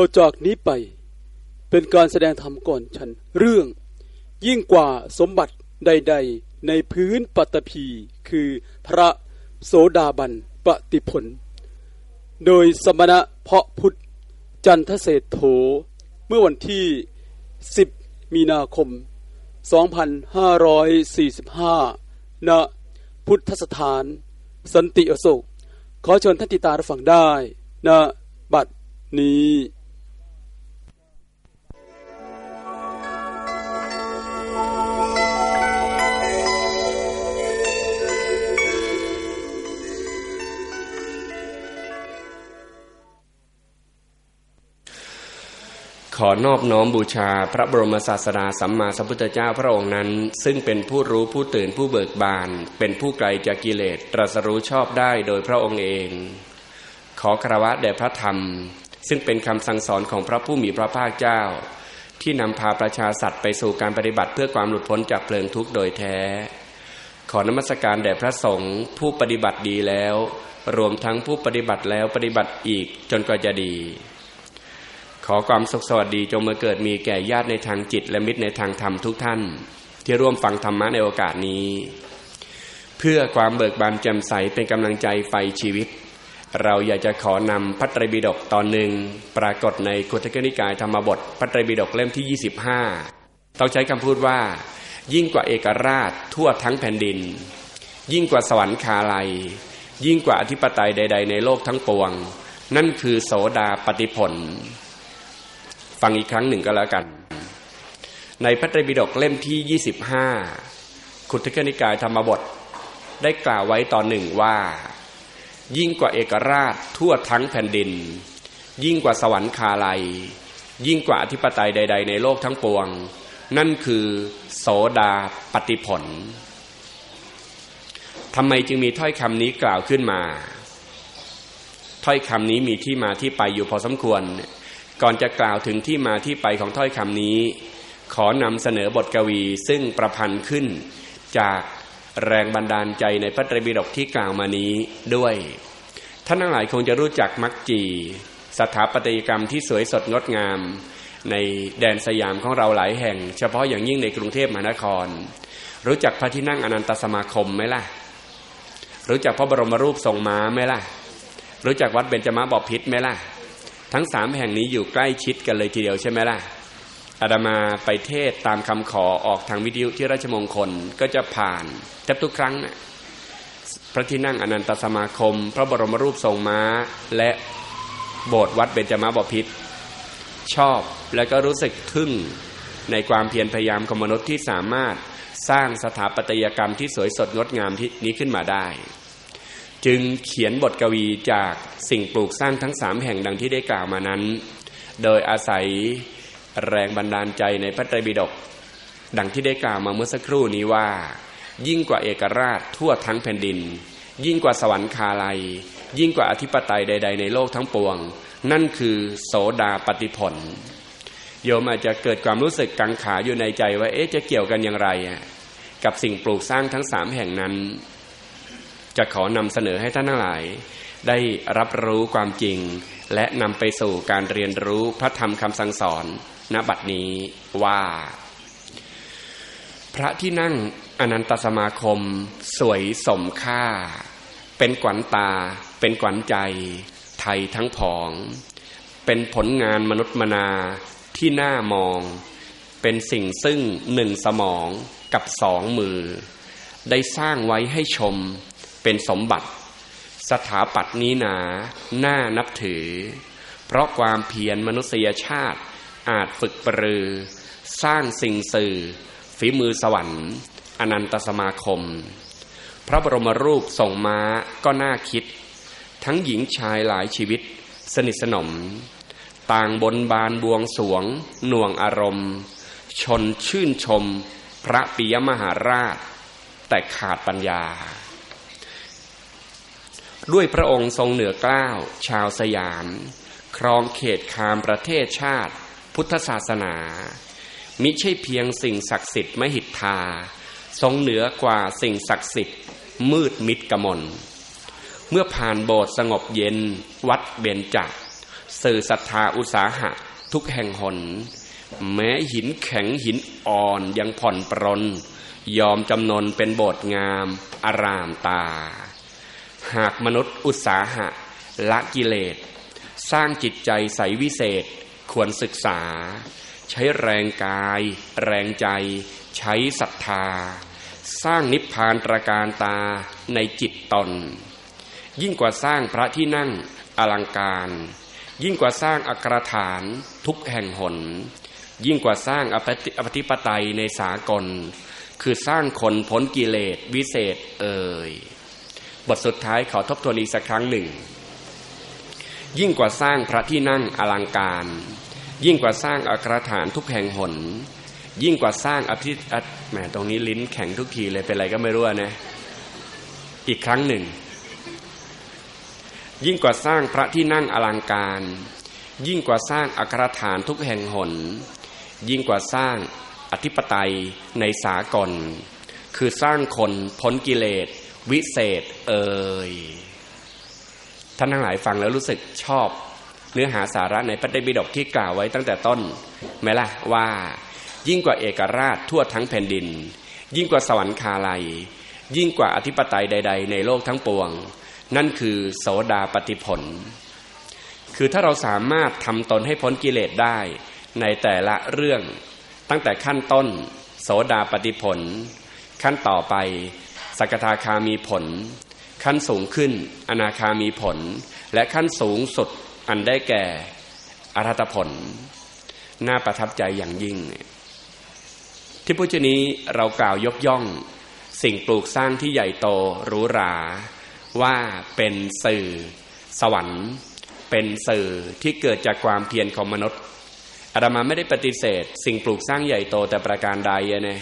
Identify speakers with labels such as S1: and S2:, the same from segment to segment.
S1: ต่อจากนี้ไป เป็นการแสดงธรรมก่อนฉัน เรื่อง ยิ่งกว่าสมบัติใด ๆ ในพื้นปัตตภีคือพระโสดาบันปฏิผล โดยสมณะเพาะพุทธจันทเศรษโถ เมื่อวันที่ 10 มีนาคม 2545 ณ พุทธสถาน สันติอโศก ขอเชิญท่านติตารับฟังได้ ณ บัดนี้
S2: ขอนอบน้อมบูชาพระบรมศาสดาสัมมาสัมพุทธเจ้าพระองค์นั้น ซึ่งเป็นผู้รู้ผู้ตื่นผู้เบิกบาน เป็นผู้ไกลจากกิเลสตรัสรู้ชอบได้โดยพระองค์เอง ขอคารวะแด่พระธรรม ซึ่งเป็นคำสั่งสอนของพระผู้มีพระภาคเจ้า ที่นำพาประชาสัตว์ไปสู่การปฏิบัติเพื่อความหลุดพ้นจากเพลิงทุกข์โดยแท้ ขอนมัสการแด่พระสงฆ์ผู้ปฏิบัติดีแล้ว รวมทั้งผู้ปฏิบัติแล้วปฏิบัติอีกจนกว่าจะดี ขอความสุขสวัสดีจงมาเกิดมีแก่ญาติในทางจิตและมิตรในทางธรรมทุกท่าน ที่ร่วมฟังธรรมะในโอกาสนี้ เพื่อความเบิกบานแจ่มใสเป็นกำลังใจไฟชีวิต เราอยากจะขอนำพระไตรปิฎกตอนหนึ่ง ปรากฏในคุตกนิกายธรรมบทพระไตรปิฎกเล่มที่ 25 ต้องใช้คำพูดว่า ยิ่งกว่าเอกราชทั่วทั้งแผ่นดิน ยิ่งกว่าสวรรคาลัย ยิ่งกว่าอธิปไตยใด ๆ ในโลกทั้งปวง นั่นคือโสดาปฏิผล ฟังอีกครั้งหนึ่งก็แล้วกัน ในพระไตรปิฎกเล่มที่ 25 ขุทกนิกายธรรมบท ได้กล่าวไว้ตอนหนึ่งว่า ยิ่งกว่าเอกราชทั่วทั้งแผ่นดิน ยิ่งกว่าสวรรคาลัย ยิ่งกว่าอธิปไตยใด ๆ ในโลกทั้งปวง นั่นคือโสดาปฏิผลทำไมจึงมีถ้อยคำนี้กล่าวขึ้นมา ถ้อยคำนี้มีที่มาที่ไปอยู่พอสมควร ก่อนจะกล่าวถึงที่มาที่ไปของถ้อยคำนี้ ขอนำเสนอบทกวีซึ่งประพันธ์ขึ้น จากแรงบันดาลใจในพระไตรปิฎกที่กล่าวมานี้ด้วย ท่านทั้งหลายคงจะรู้จักมักจี สถาปัตยกรรมที่สวยสดงดงาม ในแดนสยามของเราหลายแห่ง เฉพาะอย่างยิ่งในกรุงเทพมหานคร รู้จักพระที่นั่งอนันตสมาคมไหมล่ะ รู้จักพระบรมรูปทรงม้าไหมล่ะ รู้จักวัดเบญจมาบพิตรไหมล่ะ ทั้งสามแห่งนี้อยู่ใกล้ชิดกันเลยทีเดียวใช่ไหมล่ะอาดามาไปเทศตามคำขอออกทางวิทยุที่ราชมงคลก็จะผ่านแทบทุกครั้งนะพระที่นั่งอนันตสมาคม พระบรมรูปทรงม้า และโบสถ์วัดเบญจมาบพิตรชอบและก็รู้สึกทึ่งในความเพียรพยายามของมนุษย์ที่สามารถสร้างสถาปัตยกรรมที่สวยสดงดงามที่นี้ขึ้นมาได้ จึงเขียนบทกวีจากสิ่งปลูกสร้างทั้งสามแห่งดังที่ได้กล่าวมานั้น โดยอาศัยแรงบันดาลใจในพระไตรปิฎกดังที่ได้กล่าวมาเมื่อสักครู่นี้ว่า ยิ่งกว่าเอกราชทั่วทั้งแผ่นดิน ยิ่งกว่าสวรรคาลัย ยิ่งกว่าอธิปไตยใด ๆ ในโลกทั้งปวง นั่นคือโสดาปฏิผล โยมอาจจะเกิดความรู้สึกกังขาอยู่ในใจว่าเอ๊ะจะเกี่ยวกันอย่างไร กับสิ่งปลูกสร้างทั้งสามแห่งนั้น จะขอนำเสนอให้ท่านทั้งหลาย ได้รับรู้ความจริง และนำไปสู่การเรียนรู้พระธรรมคำสั่งสอนณบัดนี้ว่า พระที่นั่งอนันตสมาคม สวยสมค่า เป็นขวัญตา เป็นขวัญใจ ไทยทั้งผอง เป็นผลงานมนุษย์มนาที่น่ามอง เป็นสิ่งซึ่งหนึ่งสมองกับสองมือ ได้สร้างไว้ให้ชม เป็นสมบัติ สถาปัตย์นี้หนาน่านับถือ เพราะความเพียรมนุษยชาติอาจฝึกปรือ สร้างสิ่งสื่อ ฝีมือสวรรค์ อนันตสมาคม พระบรมรูปส่งม้าก็น่าคิด ทั้งหญิงชายหลายชีวิต สนิทสนม ต่างบนบานบวงสวง หน่วงอารมณ์ ชนชื่นชม พระปิยมหาราช แต่ขาดปัญญา ด้วยพระองค์ทรงเหนือกล้าว ชาวสยาม ครองเขตคามประเทศชาติ พุทธศาสนา มิใช่เพียงสิ่งศักดิ์สิทธิ์มหิทธา ทรงเหนือกว่าสิ่งศักดิ์สิทธิ์มืดมิดกมลเมื่อผ่านโบสถ์สงบเย็น วัดเบญจสื่อศรัทธาอุตสาหะ ทุกแห่งหน แม้หินแข็งหินอ่อนยังผ่อนปรน ยอมจำนนเป็นโบสถ์งาม อารามตา หากมนุษย์อุตสาหะ ละกิเลส สร้างจิตใจใสวิเศษ ควรศึกษา ใช้แรงกาย แรงใจ ใช้ศรัทธา สร้างนิพพานตรการตาในจิตตน ยิ่งกว่าสร้างพระที่นั่งอลังการ ยิ่งกว่าสร้างอัครฐานทุกแห่งหน ยิ่งกว่าสร้างอปฏิปไตยในสากล คือสร้างคนพ้นกิเลสวิเศษเอ่ย บทสุดท้ายขอทบทวนอีกสักครั้งหนึ่ง ยิ่งกว่าสร้างพระที่นั่งอลังการ ยิ่งกว่าสร้างอัครฐานทุกแห่งหน ยิ่งกว่าสร้างอภิแหมตรงนี้ลิ้นแข็งทุกทีเลยเป็นไรก็ไม่รู้นะ อีกครั้งหนึ่ง ยิ่งกว่าสร้างพระที่นั่งอลังการ ยิ่งกว่าสร้างอัครฐานทุกแห่งหน ยิ่งกว่าสร้างอธิปไตยในสากล คือสร้างคนพ้นกิเลส วิเศษเอ่ยท่านทั้งหลายฟังแล้วรู้สึกชอบเนื้อหาสาระในพระไตรปิฎกที่กล่าวไว้ตั้งแต่ต้นไหมล่ะว่า ยิ่งกว่าเอกราชทั่วทั้งแผ่นดิน ยิ่งกว่าสวรรคาลัย ยิ่งกว่าอธิปไตยใด ๆ ในโลกทั้งปวง นั่นคือโสดาปฏิผล คือถ้าเราสามารถทำตนให้พ้นกิเลสได้ในแต่ละเรื่องตั้งแต่ขั้นต้น โสดาปฏิผล ขั้นต่อไป สกทาคามีผล ขั้นสูงขึ้น อนาคามีผล และขั้นสูงสุดอันได้แก่อรัตผล น่าประทับใจอย่างยิ่ง ที่พุทธนี้เรากล่าวยกย่อง สิ่งปลูกสร้างที่ใหญ่โตหรูหรา ว่าเป็นสื่อ สวรรค์ เป็นสื่อที่เกิดจากความเพียรของมนุษย์อาตมาไม่ได้ปฏิเสธ สิ่งปลูกสร้างใหญ่โตแต่ประการใดเนี่ย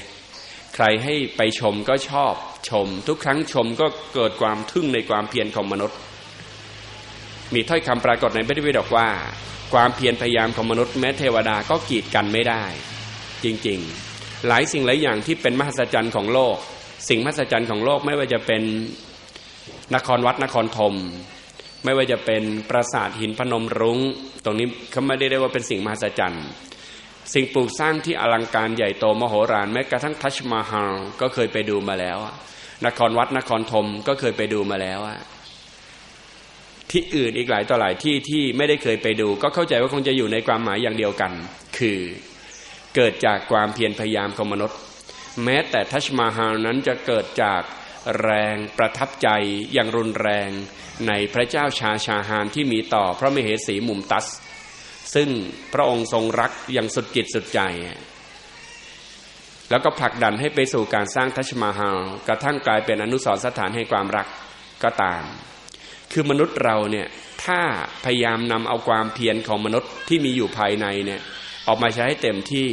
S2: ใครให้ไปชมก็ชอบชม ทุกครั้งชมก็เกิดความทึ่งในความเพียรของมนุษย์ มีถ้อยคำปรากฏในพระธรรมบอกว่า ความเพียรพยายามของมนุษย์แม้เทวดาก็กีดกันไม่ได้ จริงๆ หลายสิ่งหลายอย่างที่เป็นมหัศจรรย์ของโลก สิ่งมหัศจรรย์ของโลกไม่ว่าจะเป็นนครวัดนครธมไม่ว่าจะเป็นปราสาทหินพนมรุง้ง ตรงนี้เขาไม่ได้เรียกว่าเป็นสิ่งมหัศจรรย์ สิ่งปลูกสร้างที่อลังการใหญ่โตมโหฬารแม้กระทั่งทัชมาฮาลก็เคยไปดูมาแล้วนครวัดนครธมก็เคยไปดูมาแล้วที่อื่นอีกหลายต่อหลายที่ที่ไม่ได้เคยไปดู ก็เข้าใจว่าคงจะอยู่ในความหมายอย่างเดียวกัน คือเกิดจากความเพียรพยายามของมนุษย์ แม้แต่ทัชมาฮาลนั้นจะเกิดจากแรงประทับใจอย่างรุนแรงในพระเจ้าชาชาหานที่มีต่อพระมเหสีมุมตัส ซึ่งพระองค์ทรงรักอย่างสุดจิตสุดใจ แล้วก็ผลักดันให้ไปสู่การสร้างทัชมาฮาลกระทั่งกลายเป็นอนุสรสถานให้ความรักก็ตาม คือมนุษย์เราเนี่ยถ้าพยายามนำเอาความเพียรของมนุษย์ที่มีอยู่ภายในเนี่ยออกมาใช้ให้เต็มที่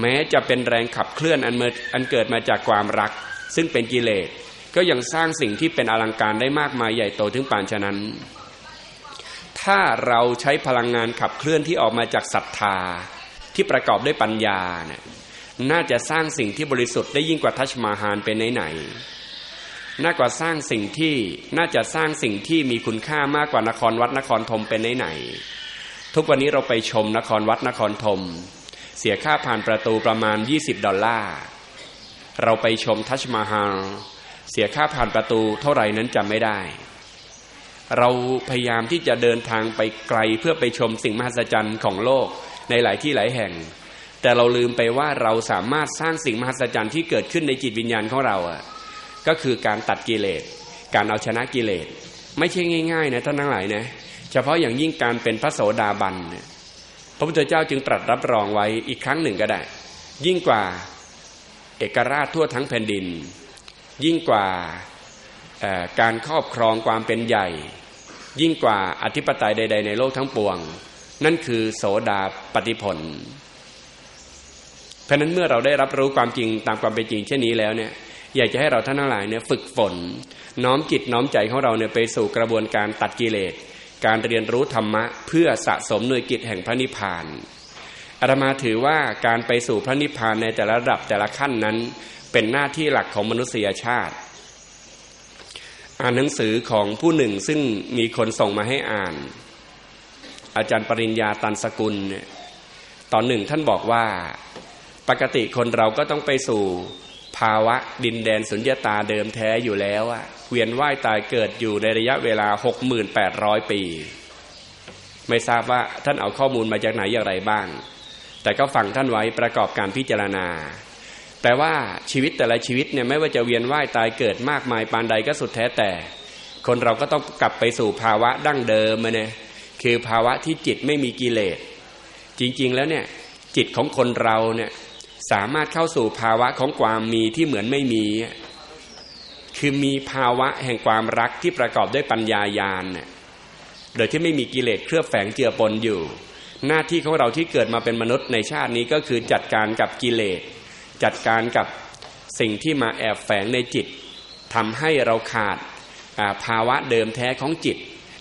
S2: แม้จะเป็นแรงขับเคลื่อนอันอันเกิดมาจากความรัก ซึ่งเป็นกิเลสก็ยังสร้างสิ่งที่เป็นอลังการได้มากมายใหญ่โตถึงปานฉะนั้น ถ้าเราใช้พลังงานขับเคลื่อนที่ออกมาจากศรัทธาที่ประกอบด้วยปัญญาเนี่ยน่าจะสร้างสิ่งที่บริสุทธิ์ได้ยิ่งกว่าทัชมาฮานเป็นไหนๆน่ากว่าสร้างสิ่งที่น่าจะสร้างสิ่งที่มีคุณค่ามากกว่านครวัดนครธมเป็นไหนๆทุกวันนี้เราไปชมนครวัดนครธมเสียค่าผ่านประตูประมาณ 20 ดอลลาร์เราไปชมทัชมาฮาลเสียค่าผ่านประตูเท่าไหร่นั้นจำไม่ได้ เราพยายามที่จะเดินทางไปไกลเพื่อไปชมสิ่งมหัศจรรย์ของโลกในหลายที่หลายแห่ง แต่เราลืมไปว่าเราสามารถสร้างสิ่งมหัศจรรย์ที่เกิดขึ้นในจิตวิญญาณของเราอะก็คือการตัดกิเลส การเอาชนะกิเลส ไม่ใช่ง่ายๆนะท่านทั้งหลายนะเฉพาะอย่างยิ่งการเป็นพระโสดาบันเนี่ยพระพุทธเจ้าจึงตรัสรับรองไว้อีกครั้งหนึ่งก็ได้ ยิ่งกว่าเอกราชทั่วทั้งแผ่นดิน ยิ่งกว่า การครอบครองความเป็นใหญ่ ยิ่งกว่าอธิปไตยใด ๆ ในโลกทั้งปวง นั่นคือโสดาปฏิผล เพราะนั้นเมื่อเราได้รับรู้ความจริงตามความเป็นจริงเช่นนี้แล้วเนี่ยอยากจะให้เราท่านทั้งหลายเนี่ยฝึกฝน น้อมจิตน้อมใจของเราเนี่ยไปสู่กระบวนการตัดกิเลส การเรียนรู้ธรรมะ เพื่อสะสมหน่วยกิจแห่งพระนิพพานอาตมาถือว่าการไปสู่พระนิพพานในแต่ละระดับแต่ละขั้นนั้น เป็นหน้าที่หลักของมนุษยชาติ อ่านหนังสือของผู้หนึ่งซึ่งมีคนส่งมาให้อ่าน อาจารย์ปริญญาตันสกุลเนี่ยตอนหนึ่งท่านบอกว่าปกติคนเราก็ต้องไปสู่ภาวะดินแดนสุญญตาเดิมแท้อยู่แล้วอะเวียนว่ายตายเกิดอยู่ในระยะเวลาหกหมื่นแปดร้อยปี ไม่ทราบว่าท่านเอาข้อมูลมาจากไหนอย่างไรบ้าง แต่ก็ฟังท่านไว้ประกอบการพิจารณา แต่ว่าชีวิตแต่ละชีวิตเนี่ยไม่ว่าจะเวียนว่ายตายเกิดมากมายปานใดก็สุดแท้แต่ คนเราก็ต้องกลับไปสู่ภาวะดั้งเดิมมาเนี่ยคือภาวะที่จิตไม่มีกิเลส จริงๆแล้วเนี่ยจิตของคนเราเนี่ยสามารถเข้าสู่ภาวะของความมีที่เหมือนไม่มี คือมีภาวะแห่งความรักที่ประกอบด้วยปัญญายาณเนี่ยโดยที่ไม่มีกิเลสเครือบแฝงเจือปนอยู่ หน้าที่ของเราที่เกิดมาเป็นมนุษย์ในชาตินี้ก็คือจัดการกับกิเลส จัดการกับสิ่งที่มาแอบแฝงในจิตทำให้เราขาดภาวะเดิมแท้ของจิต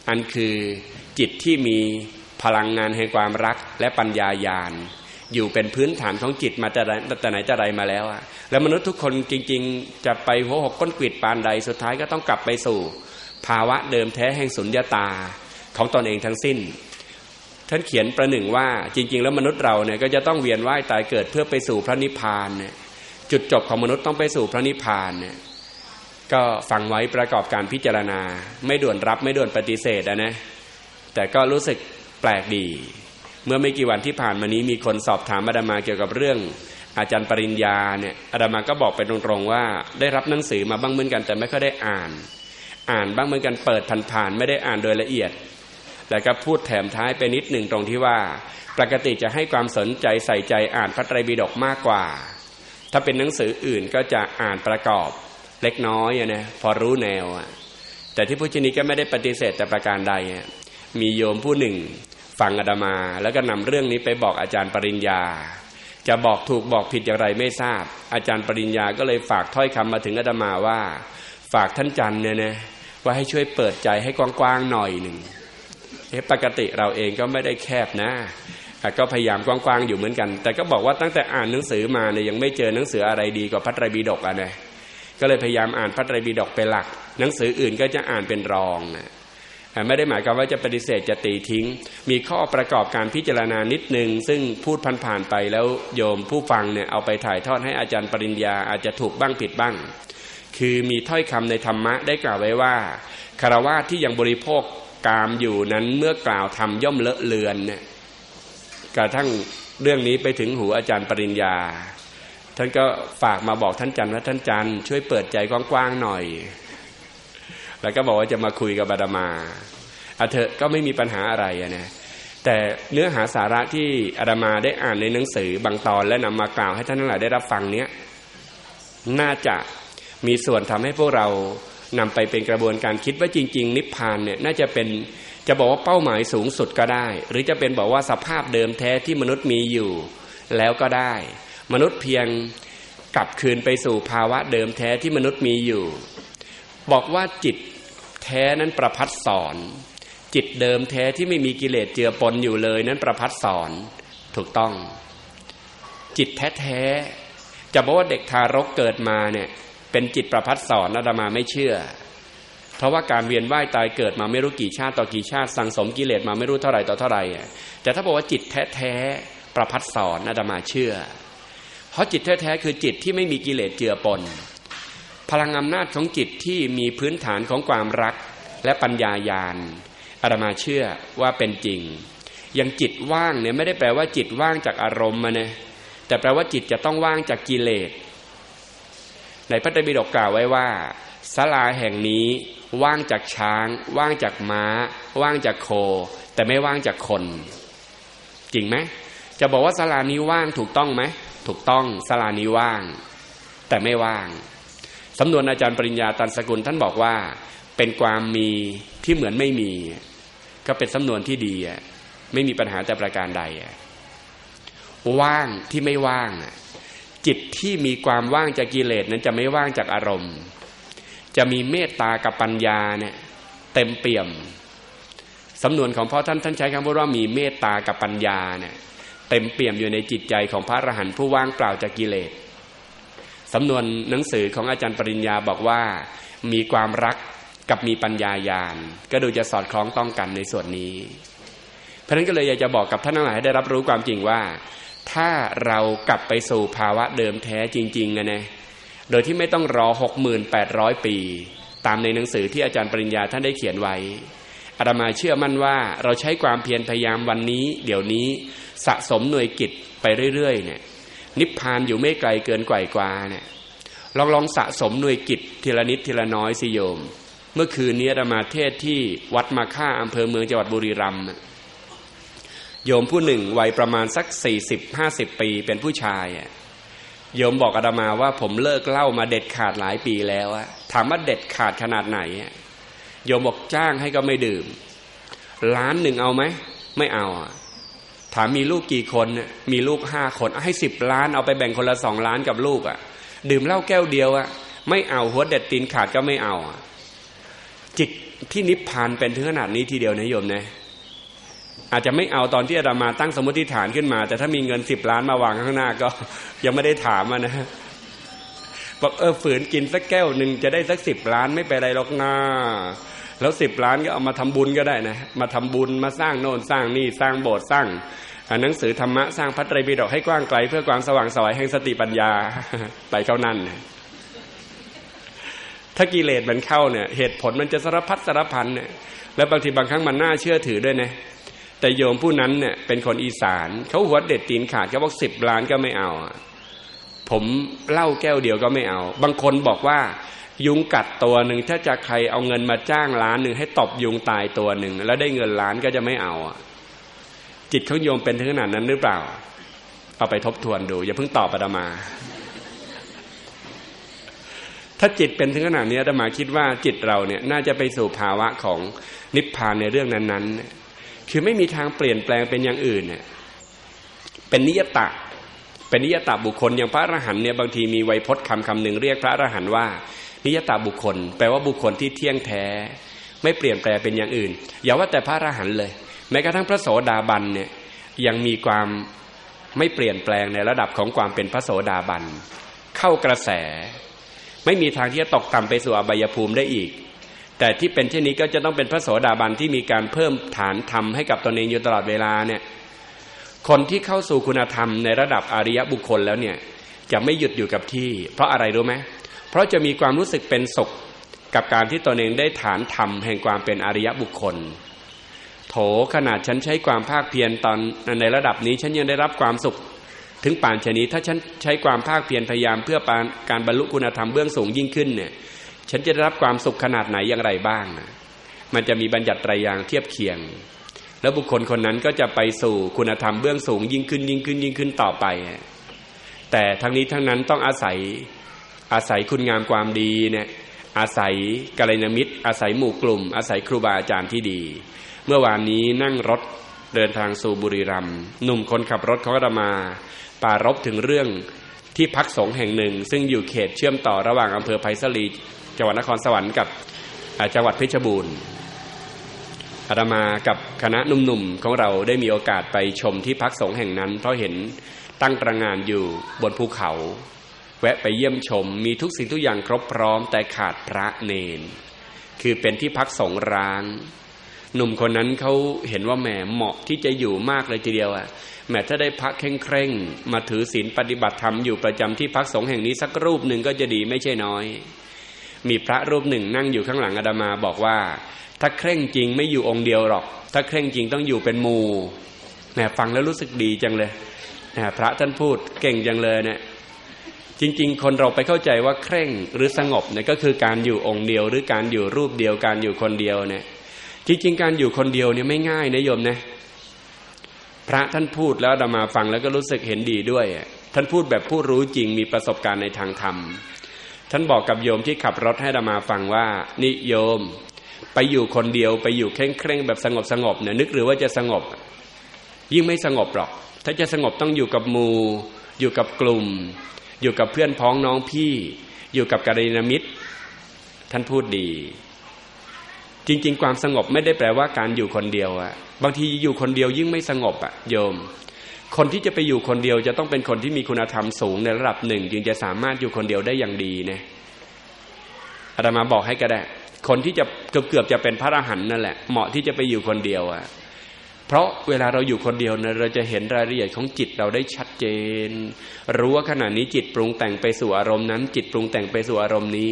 S2: อันคือจิตที่มีพลังงานแห่งความรักและปัญญายาณอยู่เป็นพื้นฐานของจิตมาแต่แต่ไหนแต่ไรมาแล้วอะแล้วมนุษย์ทุกคนจริง ๆ จะไปหัวหกก้นกิดปานใดสุดท้ายก็ต้องกลับไปสู่ ภาวะเดิมแท้แห่งสุญญาตาของตนเองทั้งสิ้น ท่านเขียนประหนึ่งว่าจริง ๆ แล้วมนุษย์เราเนี่ยก็จะต้องเวียนว่ายตายเกิดเพื่อไปสู่พระนิพพานเนี่ยจุดจบของมนุษย์ต้องไปสู่พระนิพพานเนี่ยก็ฟังไว้ประกอบการพิจารณา ไม่ด่วนรับไม่ด่วนปฏิเสธนะแต่ก็รู้สึกแปลกดี เมื่อไม่กี่วันที่ผ่านมานี้มีคนสอบถามอาดามาเกี่ยวกับเรื่อง อาจารย์ปริญญาเนี่ยอาดามาก็บอกไปตรงๆว่า ได้รับหนังสือมาบ้างเหมือนกันแต่ไม่ค่อยได้อ่าน อ่านบ้างเหมือนกันเปิดผ่านๆไม่ได้อ่านโดยละเอียด แล้วก็พูดแถมท้ายไปนิดหนึ่งตรงที่ว่า ปกติจะให้ความสนใจใส่ใจอ่านพระไตรปิฎกมากกว่า ถ้าเป็นหนังสืออื่นก็จะอ่านประกอบเล็กน้อยนะพอรู้แนวแต่ที่ผู้ชนิก็ไม่ได้ปฏิเสธแต่ประการใด มีโยมผู้หนึ่งฟังอาดมา แล้วก็นำเรื่องนี้ไปบอกอาจารย์ปริญญา จะบอกถูกบอกผิดอย่างไรไม่ทราบ อาจารย์ปริญญาก็เลยฝากถ้อยคำมาถึงอาดมาว่า ฝากท่านจันเนี่ยนะว่าให้ช่วยเปิดใจให้กว้างๆหน่อยหนึ่ง ปกติเราเองก็ไม่ได้แคบนะก็พยายามกว้างๆอยู่เหมือนกัน แต่ก็บอกว่าตั้งแต่อ่านหนังสือมาเนี่ยยังไม่เจอหนังสืออะไรดีกว่าพระไตรปิฎกอะนะก็เลยพยายามอ่านพระไตรปิฎกเป็นหลัก หนังสืออื่นก็จะอ่านเป็นรองนะไม่ได้หมายความว่าจะปฏิเสธจะตีทิ้ง มีข้อประกอบการพิจารณานิดนึง ซึ่งพูดผ่านๆไปแล้วโยมผู้ฟังเนี่ยเอาไปถ่ายทอดให้อาจารย์ปริญญาอาจจะถูกบ้างผิดบ้าง คือมีถ้อยคำในธรรมะได้กล่าวไว้ว่าคารวะที่ยังบริโภค กามอยู่นั้นเมื่อกล่าวทำย่อมเลอะเลือนเนี่ยกระทั่งเรื่องนี้ไปถึงหูอาจารย์ปริญญา ท่านก็ฝากมาบอกท่านจันว่าท่านจันช่วยเปิดใจกว้างๆหน่อย แล้วก็บอกว่าจะมาคุยกับอาดามาอาเถอะก็ไม่มีปัญหาอะไรนะแต่เนื้อหาสาระที่อาดามาได้อ่านในหนังสือบางตอนและนำมากล่าวให้ท่านทั้งหลายได้รับฟังเนี้ยน่าจะมีส่วนทำให้พวกเรา นำไปเป็นกระบวนการคิดว่าจริง ๆ นิพพานเนี่ยน่าจะเป็นจะบอกว่าเป้าหมายสูงสุดก็ได้ หรือจะเป็นบอกว่าสภาพเดิมแท้ที่มนุษย์มีอยู่แล้วก็ได้ มนุษย์เพียงกลับคืนไปสู่ภาวะเดิมแท้ที่มนุษย์มีอยู่ บอกว่าจิตแท้นั้นประพัดสอนจิตเดิมแท้ที่ไม่มีกิเลสเจือปนอยู่เลยนั้นประพัดสอนถูกต้อง จิตแท้แท้จะบอกว่าเด็กทารกเกิดมาเนี่ย เป็นจิตประพัดสอนอาตมาไม่เชื่อ เพราะว่าการเวียนว่ายตายเกิดมาไม่รู้กี่ชาติต่อกี่ชาติสังสมกิเลสมาไม่รู้เท่าไหร่ต่อเท่าไหร่แต่ถ้าบอกว่าจิตแท้แท้ประพัดสอนอาตมาเชื่อ เพราะจิตแท้แท้คือจิตที่ไม่มีกิเลสเจือปนพลังอำนาจของจิตที่มีพื้นฐานของความรักและปัญญายาณอาตมาเชื่อว่าเป็นจริง อย่างจิตว่างเนี่ยไม่ได้แปลว่าจิตว่างจากอารมณ์มานะแต่แปลว่าจิตจะต้องว่างจากกิเลส ในพระไตรปิฎกกล่าวไว้ว่าศาลาแห่งนี้ว่างจากช้าง ว่างจากม้า ว่างจากโค แต่ไม่ว่างจากคน จริงไหมจะบอกว่าศาลานี้ว่างถูกต้องไหมถูกต้องศาลานี้ว่าง แต่ไม่ว่างสำนวนอาจารย์ปริญญาตันสกุลท่านบอกว่า เป็นความมีที่เหมือนไม่มี ก็เป็นสำนวนที่ดีไม่มีปัญหาแต่ประการใดว่างที่ไม่ว่าง จิตที่มีความว่างจากกิเลสนั้นจะไม่ว่างจากอารมณ์ จะมีเมตตากับปัญญาเนี่ยเต็มเปี่ยมสำนวนของพ่อท่านท่านใช้คำว่ามีเมตตากับปัญญาเนี่ยเต็มเปี่ยมอยู่ในจิตใจของพระอรหันต์ผู้ว่างเปล่าจากกิเลสสำนวนหนังสือของอาจารย์ปริญญาบอกว่ามีความรักกับมีปัญญายาณก็ดูจะสอดคล้องต้องกันในส่วนนี้ เพราะนั้นก็เลยอยากจะบอกกับท่านทั้งหลายให้ได้รับรู้ความจริงว่า ถ้าเรากลับไปสู่ภาวะเดิมแท้จริงๆนะนะโดยที่ไม่ต้องรอหกหมื่นแปดร้อยปี ตามในหนังสือที่อาจารย์ปริญญาท่านได้เขียนไว้อาตมาเชื่อมั่นว่าเราใช้ความเพียรพยายามวันนี้ เดี๋ยวนี้สะสมหน่วยกิจไปเรื่อยๆเนี่ยนิพพานอยู่ไม่ไกลเกินกว่ากว่าเนี่ยลองลองสะสมหน่วยกิจทีละนิดทีละน้อยสิโยม เมื่อคืนนี้อาตมาเทศที่วัดมาค่าอำเภอเมืองจังหวัดบุรีรัมย์ โยมผู้หนึ่งวัยประมาณสักสี่สิบห้าสิบปีเป็นผู้ชายอะโยมบอกอาตมาว่าผมเลิกเล่ามาเด็ดขาดหลายปีแล้วอะถามว่าเด็ดขาดขนาดไหนโยมบอกจ้างให้ก็ไม่ดื่ม ล้านหนึ่งเอาไหม ไม่เอาถามมีลูกกี่คนมีลูกห้าคนให้สิบล้านเอาไปแบ่งคนละสองล้านกับลูกอะดื่มเหล้าแก้วเดียวอะไม่เอาหัวเด็ดตีนขาดก็ไม่เอาจิตที่นิพพานเป็นถึงขนาดนี้ทีเดียวนะโยมนะ อาจจะไม่เอาตอนที่อาตมาตั้งสมมติฐานขึ้นมา แต่ถ้ามีเงินสิบล้านมาวางข้างหน้าก็ยังไม่ได้ถามนะบอกเออฝืนกินสักแก้วหนึ่งจะได้สักสิบล้านไม่ไปไรหรอกนาแล้วสิบล้านก็เอามาทำบุญก็ได้นะ มาทำบุญมาสร้างโน่นสร้างนี่สร้างโบสถ์สร้างหนังสือธรรมะสร้างพัตรปิฎกให้กว้างไกล เพื่อความสว่างสวายแห่งสติปัญญาไปเข้านั่นถ้ากิเลสมันเข้าเนี่ย เหตุผลมันจะสารพัดสารพันเนี่ยแล้วบางทีบางครั้งมันน่าเชื่อถือด้วยนะ แต่โยมผู้นั้นเนี่ยเป็นคนอีสานเขาหัวเด็ดตีนขาดเขาบอกสิบล้านก็ไม่เอา ผมเล่าแก้วเดียวก็ไม่เอา บางคนบอกว่า ยุงกัดตัวหนึ่งถ้าจะใครเอาเงินมาจ้างล้านหนึ่งให้ตบยุงตายตัวหนึ่งแล้วได้เงินล้านก็จะไม่เอาจิตของโยมเป็นถึงขนาดนั้นหรือเปล่า เอาไปทบทวนดู อย่าเพิ่งตอบอาตมา ถ้าจิตเป็นถึงขนาดนี้อาตมาคิดว่าจิตเราเนี่ย น่าจะไปสู่ภาวะของนิพพานในเรื่องนั้น ๆ คือไม่มีทางเปลี่ยนแปลงเป็นอย่างอื่นเนี่ยเป็นนิยตะ เป็นนิยตาบุคคลอย่างพระอรหันต์เนี่ยบางทีมีไวยพจน์คำคำหนึ่งเรียกพระอรหันต์ว่า นิยตาบุคคล แปลว่าบุคคลที่เที่ยงแท้ ไม่เปลี่ยนแปลงเป็นอย่างอื่น อย่าว่าแต่พระอรหันต์เลย แม้กระทั่งพระโสดาบันเนี่ยยังมีความไม่เปลี่ยนแปลงในระดับของความเป็นพระโสดาบัน เข้ากระแส ไม่มีทางที่จะตกต่ำไปสู่อบายภูมิได้อีก แต่ที่เป็นเช่นนี้ก็จะต้องเป็นพระโสดาบันที่มีการเพิ่มฐานธรรมให้กับตนเองอยู่ตลอดเวลาเนี่ยคนที่เข้าสู่คุณธรรมในระดับอริยบุคคลแล้วเนี่ยจะไม่หยุดอยู่กับที่ เพราะอะไรรู้ไหมเพราะจะมีความรู้สึกเป็นสุขกับการที่ตนเองได้ฐานธรรมแห่งความเป็นอริยบุคคล โถขนาดฉันใช้ความภาคเพียรตอนในระดับนี้ฉันยังได้รับความสุขถึงป่านชนี้ถ้าฉันใช้ความภาคเพียรพยายามเพื่อการบรรลุคุณธรรมเบื้องสูงยิ่งขึ้นเนี่ย ฉันจะได้รับความสุขขนาดไหนอย่างไรบ้างมันจะมีบัญญัติไตรยางเทียบเคียง แล้วบุคคลคนนั้นก็จะไปสู่คุณธรรมเบื้องสูงยิ่งขึ้นยิ่งขึ้นยิ่งขึ้นต่อไป แต่ทั้งนี้ทั้งนั้นต้องอาศัยอาศัยคุณงามความดีเนี่ยอาศัยกัลยาณมิตร อาศัยหมู่กลุ่ม อาศัยครูบาอาจารย์ที่ดี เมื่อวานนี้นั่งรถเดินทางสู่บุรีรัมย์หนุ่มคนขับรถเขาก็มา ปารบถึงเรื่องที่พักสงฆ์แห่งหนึ่ง ซึ่งอยู่เขตเชื่อมต่อระหว่างอำเภอไผ่สลี จังหวัดนครสวรรค์กับจังหวัดเพชรบูรณ์อาตมากับคณะหนุ่มๆของเราได้มีโอกาสไปชมที่พักสงฆ์แห่งนั้น เพราะเห็นตั้งตระงานอยู่บนภูเขา แวะไปเยี่ยมชม มีทุกสิ่งทุกอย่างครบพร้อมแต่ขาดพระเนน คือเป็นที่พักสงฆ์ร้าง หนุ่มคนนั้นเขาเห็นว่าแหมเหมาะที่จะอยู่มากเลยทีเดียวอะแม้ถ้าได้พักเคร่งๆมาถือศีลปฏิบัติธรรมอยู่ประจำที่พักสงฆ์แห่งนี้สักรูปหนึ่งก็จะดีไม่ใช่น้อย มีพระรูปหนึ่งนั่งอยู่ข้างหลังอาดามาบอกว่า ถ้าเคร่งจริงไม่อยู่องค์เดียวหรอก ถ้าเคร่งจริงต้องอยู่เป็นหมู่แหมฟังแล้วรู้สึกดีจังเลยแหมพระท่านพูดเก่งจังเลยเนี่ยจริง ๆ คนเราไปเข้าใจว่าเคร่งหรือสงบเนี่ยก็คือการอยู่องค์เดียวหรือการอยู่รูปเดียวการอยู่คนเดียวเนี่ยจริง ๆ การอยู่คนเดียวเนี่ยไม่ง่ายนะโยมนะพระท่านพูดแล้วดามาฟังแล้วก็รู้สึกเห็นดีด้วย ท่านพูดแบบผู้รู้จริงมีประสบการณ์ในทางธรรม ท่านบอกกับโยมที่ขับรถให้ดามาฟังว่านิโยม ไปอยู่คนเดียวไปอยู่เคร่งเคร่งแบบสงบสงบเนี่ยนึกหรือว่าจะสงบ ยิ่งไม่สงบหรอก ถ้าจะสงบต้องอยู่กับมูอยู่กับกลุ่ม อยู่กับเพื่อนพ้องน้องพี่ อยู่กับกัลยาณมิตร ท่านพูดดี จริง ๆ ความสงบไม่ได้แปลว่าการอยู่คนเดียวอะบางทีอยู่คนเดียวยิ่งไม่สงบอะโยม คนที่จะไปอยู่คนเดียวจะต้องเป็นคนที่มีคุณธรรมสูงในระดับหนึ่งจึงจะสามารถอยู่คนเดียวได้อย่างดีเนะอาตมาบอกให้ก็ได้ คนที่จะเกือบเกือบจะเป็นพระอรหันต์นั่นแหละเหมาะที่จะไปอยู่คนเดียวอะเพเพราะเวลาเราอยู่คนเดียวนะเราจะเห็นรายละเอียดของจิตเราได้ชัดเจน รู้ว่าขณะนี้จิตปรุงแต่งไปสู่อารมณ์นั้น จิตปรุงแต่งไปสู่อารมณ์นี้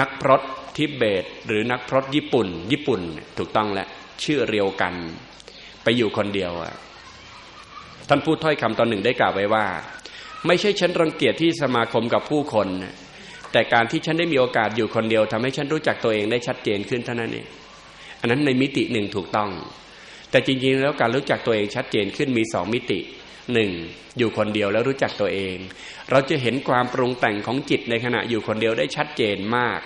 S2: นักพรตทิเบต หรือนักพรตญี่ปุ่น ญี่ปุ่นถูกต้องแหละชื่อเรียวกัน ไปอยู่คนเดียวอะ ท่านพูดถ้อยคำตอนหนึ่งได้กล่าวไว้ว่า ไม่ใช่ฉันรังเกียจที่สมาคมกับผู้คน แต่การที่ฉันได้มีโอกาสอยู่คนเดียวทำให้ฉันรู้จักตัวเองได้ชัดเจนขึ้นเท่านั้นเองอันนั้นในมิติหนึ่งถูกต้อง แต่จริงๆแล้วการรู้จักตัวเองชัดเจนขึ้นมีสองมิติหนึ่งอยู่คนเดียวแล้วรู้จักตัวเอง เราจะเห็นความปรุงแต่งของจิตในขณะอยู่คนเดียวได้ชัดเจนมาก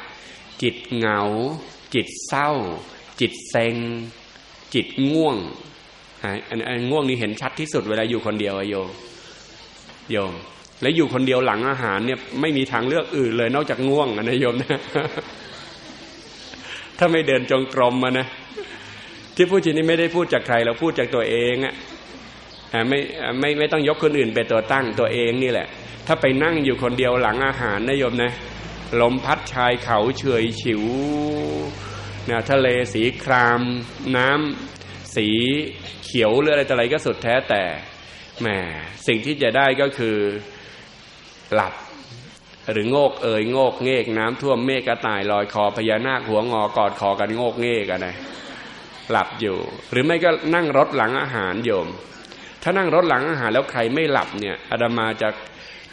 S2: จิตเหงา จิตเศร้า จิตเซ็ง จิตง่วง อันง่วงนี่เห็นชัดที่สุดเวลาอยู่คนเดียวโยมโยม และอยู่คนเดียวหลังอาหารเนี่ยไม่มีทางเลือกอื่นเลย นอกจากง่วงนะโยมนะถ้าไม่เดินจงกรมมานะที่พูดทีนี้ไม่ได้พูดจากใครเราพูดจากตัวเองอะไม่ไม่ไม่ต้องยกคนอื่นเป็นตัวตั้งตัวเองนี่แหละ ถ้าไปนั่งอยู่คนเดียวหลังอาหารนะโยมนะลมพัดชายเขาเฉยฉิวนะทะเลสีคราม น้ำ สีเขียวหรืออะไรต่ออะไรก็สุดแท้แต่แหมสิ่งที่จะได้ก็คือหลับ หรือโงกเอ่ยโงกเงกน้ำท่วมเมฆกระต่ายลอยคอพญานาคหัวงอกอดคอกันโงกเงกกันนะหลับอยู่ หรือไม่ก็นั่งรถหลังอาหารโยม ถ้านั่งรถหลังอาหารแล้วใครไม่หลับเนี่ยอาดามาจะ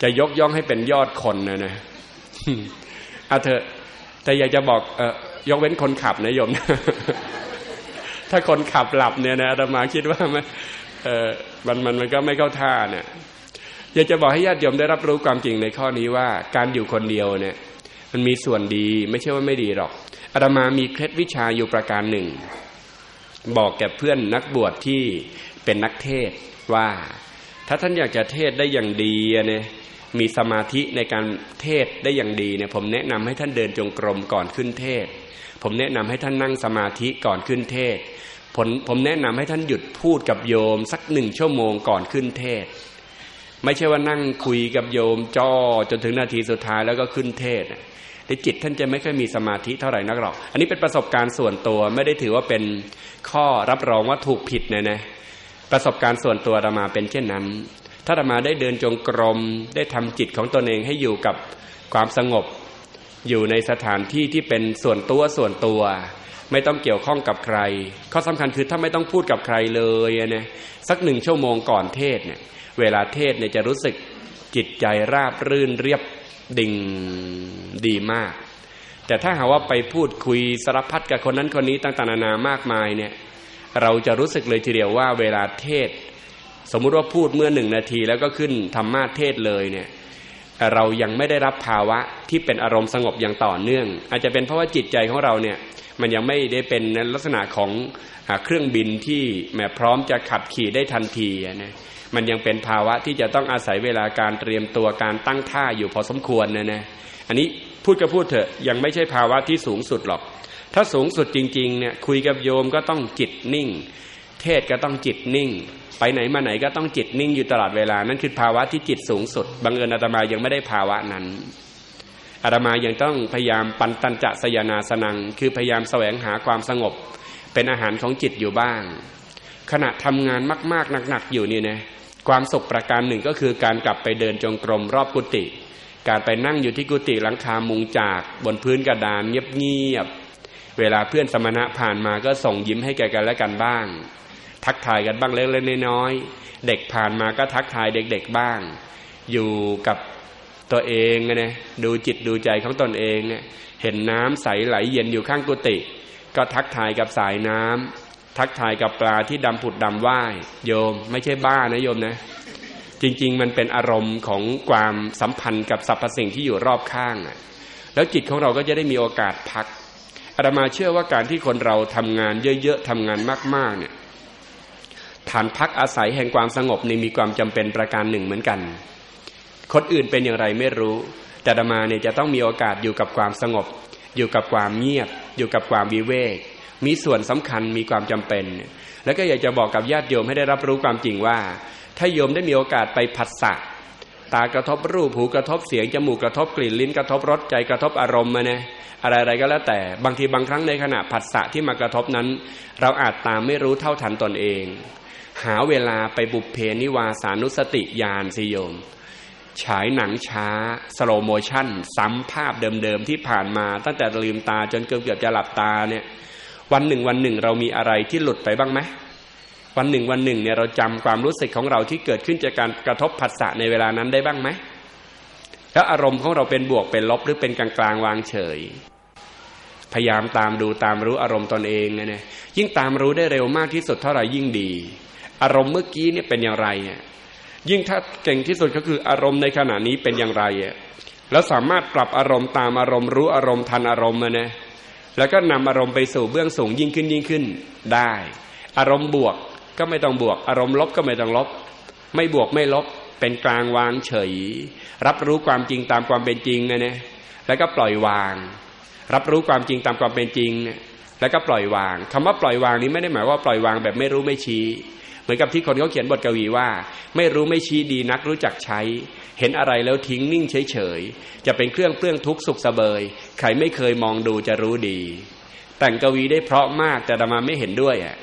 S2: จะยกย่องให้เป็นยอดคนนะนะอาเถอะแต่อยากจะบอกเออยกเว้นคนขับนะโยม ถ้าคนขับหลับเนี่ยนะอาดามาคิดว่ามันเออมันมันมันก็ไม่เข้าท่าเนี่ยอยากจะบอกให้ญาติโยมได้รับรู้ความจริงในข้อนี้ว่าการอยู่คนเดียวเนี่ย มันมีส่วนดีไม่ใช่ว่าไม่ดีหรอกอาดามามีเคล็ดวิชาอยู่ประการหนึ่ง บอกแก่เพื่อนนักบวชที่เป็นนักเทศว่า ถ้าท่านอยากจะเทศได้อย่างดีเนี่ยมีสมาธิในการเทศได้อย่างดีเนี่ยผมแนะนำให้ท่านเดินจงกรมก่อนขึ้นเทศ ผมแนะนำให้ท่านนั่งสมาธิก่อนขึ้นเทศผมผมแนะนำให้ท่านหยุดพูดกับโยมสักหนึ่งชั่วโมงก่อนขึ้นเทศ ไม่ใช่ว่านั่งคุยกับโยมจ้อจนถึงนาทีสุดท้ายแล้วก็ขึ้นเทศแต่จิตท่านจะไม่ค่อยมีสมาธิเท่าไหร่นักหรอก อันนี้เป็นประสบการณ์ส่วนตัวไม่ได้ถือว่าเป็นข้อรับรองว่าถูกผิดนะนะประสบการณ์ส่วนตัวธรรมาเป็นเช่นนั้น ถ้าธรรมาได้เดินจงกรมได้ทำจิตของตนเองให้อยู่กับความสงบ อยู่ในสถานที่ที่เป็นส่วนตัวส่วนตัว ไม่ต้องเกี่ยวข้องกับใคร ข้อสำคัญคือถ้าไม่ต้องพูดกับใครเลยนะสักหนึ่งชั่วโมงก่อนเทศเนี่ย เวลาเทศเนี่ยจะรู้สึกจิตใจราบรื่นเรียบดิ่งดีมาก แต่ถ้าหาว่าไปพูดคุยสารพัดกับคนนั้นคนนี้ต่างๆนานามากมายเนี่ย เราจะรู้สึกเลยทีเดียวว่าเวลาเทศ สมมุติว่าพูดเมื่อหนึ่งนาทีแล้วก็ขึ้นธรรมาเทศเลยเนี่ย เรายังไม่ได้รับภาวะที่เป็นอารมณ์สงบอย่างต่อเนื่อง อาจจะเป็นเพราะว่าจิตใจของเราเนี่ยมันยังไม่ได้เป็นลักษณะของเครื่องบินที่แม้พร้อมจะขับขี่ได้ทันทีนะมันยังเป็นภาวะที่จะต้องอาศัยเวลาการเตรียมตัวการตั้งท่าอยู่พอสมควรนะนะอันนี้พูดก็พูดเถอะยังไม่ใช่ภาวะที่สูงสุดหรอก ถ้าสูงสุดจริงๆเนี่ยคุยกับโยมก็ต้องจิตนิ่ง เทศก็ต้องจิตนิ่ง ไปไหนมาไหนก็ต้องจิตนิ่งอยู่ตลอดเวลา นั่นคือภาวะที่จิตสูงสุดบังเอิญอาตมายังไม่ได้ภาวะนั้นอาตมายังต้องพยายามปันตันจะสยนาสนัง คือพยายามแสวงหาความสงบ เป็นอาหารของจิตอยู่บ้าง ขณะทำงานมาก ๆ หนัก ๆ อยู่นี่นะความสุขประการหนึ่งก็คือการกลับไปเดินจงกรมรอบกุฏิการไปนั่งอยู่ที่กุฏิหลังคามุงจากบนพื้นกระดานเงียบๆเวลาเพื่อนสมณะผ่านมาก็ส่งยิ้มให้แก่กันและกันบ้าง ทักทายกันบ้างเล็กๆน้อยๆเด็กผ่านมาก็ทักทายเด็ก ๆบ้าง อยู่กับตัวเองนะดูจิตดูใจของตนเองเห็นน้ำใสไหลเย็นอยู่ข้างกุฏิก็ทักทายกับสายน้ำทักทายกับปลาที่ดำผุดดำว่ายโยม ไม่ใช่บ้านะโยมนะ จริง ๆ มันเป็นอารมณ์ของความสัมพันธ์กับสรรพสิ่งที่อยู่รอบข้างอะแล้วจิตของเราก็จะได้มีโอกาสพักอาตมาเชื่อว่าการที่คนเราทำงานเยอะๆทำงานมากๆเนี่ย ฐานพักอาศัยแห่งความสงบนี่มีความจำเป็นประการหนึ่งเหมือนกัน คนอื่นเป็นอย่างไรไม่รู้ แต่อามาเนี่ยจะต้องมีโอกาสอยู่กับความสงบ อยู่กับความเงียบ อยู่กับความวิเวก มีส่วนสำคัญมีความจำเป็น แล้วก็อยากจะบอกกับญาติโยมให้ได้รับรู้ความจริงว่า ถ้าโยมได้มีโอกาสไปผัสสะตากระทบรูปหูกระทบเสียงจมูกกระทบกลิ่นลิ้นกระทบรสใจกระทบอารมณ์มาเนี่ยอะไรๆก็แล้วแต่บางทีบางครั้งในขณะผัสสะที่มากระทบนั้น เราอาจตามไม่รู้เท่าทันตนเอง หาเวลาไปบุพเพนิวาสานุสติญาณสิโยม ฉายหนังช้า slow motion ซ้ำภาพเดิมๆที่ผ่านมา ตั้งแต่ลืมตาจนเกือบจะหลับตาเนี่ย วันหนึ่งวันหนึ่งเรามีอะไรที่หลุดไปบ้างไหมวันหนึ่งวันหนึ่งเนี่ยเราจำความรู้สึกของเราที่เกิดขึ้นจากการกระทบผัสสะในเวลานั้นได้บ้างไหมแล้วอารมณ์ของเราเป็นบวกเป็นลบหรือเป็นกลางกลางวางเฉย พยายามตามดูตามรู้อารมณ์ตนเองเนี่ยยิ่งตามรู้ได้เร็วมากที่สุดเท่าไหร่ยิ่งดี อารมณ์เมื่อกี้เนี่ยเป็นอย่างไรเ่ยยิ่งถ้าเก่งที่สุดก็คืออารมณ์ในขณะนี้เป็นอย่างไรแล้วสามารถปรับอารมณ์ตามอารมณ์รู้อารมณ์ทันอารมณ์มาเนี่ยแล้วก็นำอารมณ์ไปสู่เบื้องสูงยิ่งขึ้นยิ่งขึ้นได้ อารมณ์บวกก็ไม่ต้องบวก อารมณ์ลบก็ไม่ต้องลบ ไม่บวกไม่ลบ เป็นกลางวางเฉย รับรู้ความจริงตามความเป็นจริงนะเนี่ยแล้วก็ปล่อยวาง รับรู้ความจริงตามความเป็นจริง แล้วก็ปล่อยวางคำว่าปล่อยวางนี้ไม่ได้หมายว่าปล่อยวางแบบไม่รู้ไม่ชี้ เหมือนกับที่คนเขาเขียนบทกวีว่า ไม่รู้ไม่ชี้ดีนักรู้จักใช้ เห็นอะไรแล้วทิ้งนิ่งเฉยเฉยจะเป็นเครื่องเปลื้องทุกข์สุขสเบยใครไม่เคยมองดูจะรู้ดี แต่งกวีได้เพราะมากแต่ดามาไม่เห็นด้วยอะ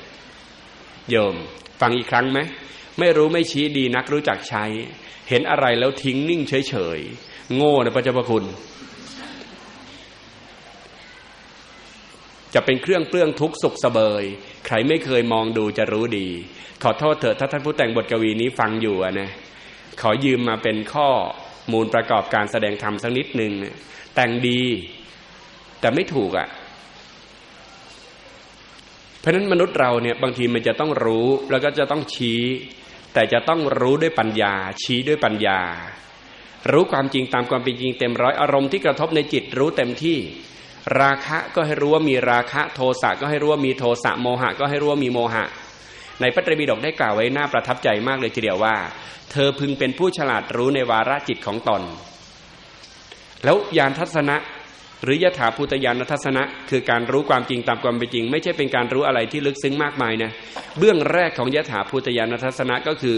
S2: โยม ฟังอีกครั้งไหมไม่รู้ไม่ชี้ดีนักรู้จักใช้ เห็นอะไรแล้วทิ้งนิ่งเฉยเฉยโง่นะพระเจ้าพระคุณ จะเป็นเครื่องเปลื้องทุกสุขสเบย ใครไม่เคยมองดูจะรู้ดี ขอโทษเถอะถ้าท่านผู้แต่งบทกวีนี้ฟังอยู่นะขอยืมมาเป็นข้อมูลประกอบการแสดงธรรมสักนิดหนึ่งแต่งดี แต่ไม่ถูกอะ่ะ เพราะนั้นมนุษย์เราเนี่ยบางทีมันจะต้องรู้แล้วก็จะต้องชี้ แต่จะต้องรู้ด้วยปัญญา ชี้ด้วยปัญญา รู้ความจริงตามความเป็นจริงเต็มร้อยอารมณ์ที่กระทบในจิตรู้เต็มที่ ราคะก็ให้รู้ว่ามีราคะโทสะก็ให้รู้ว่ามีโทสะโมหะ ก็ให้รู้ว่ามีโมหะ ในพระตรีปิฎกได้กล่าวไว้น่าประทับใจมากเลยทีเดียวว่า เธอพึงเป็นผู้ฉลาดรู้ในวาระจิตของตน แล้วยานทัศนะหรือยถาภูตยานทัศนะ คือการรู้ความจริงตามความเป็นจริง ไม่ใช่เป็นการรู้อะไรที่ลึกซึ้งมากมายนะเบื้องแรกของยถาภูตยานทัศนะก็คือ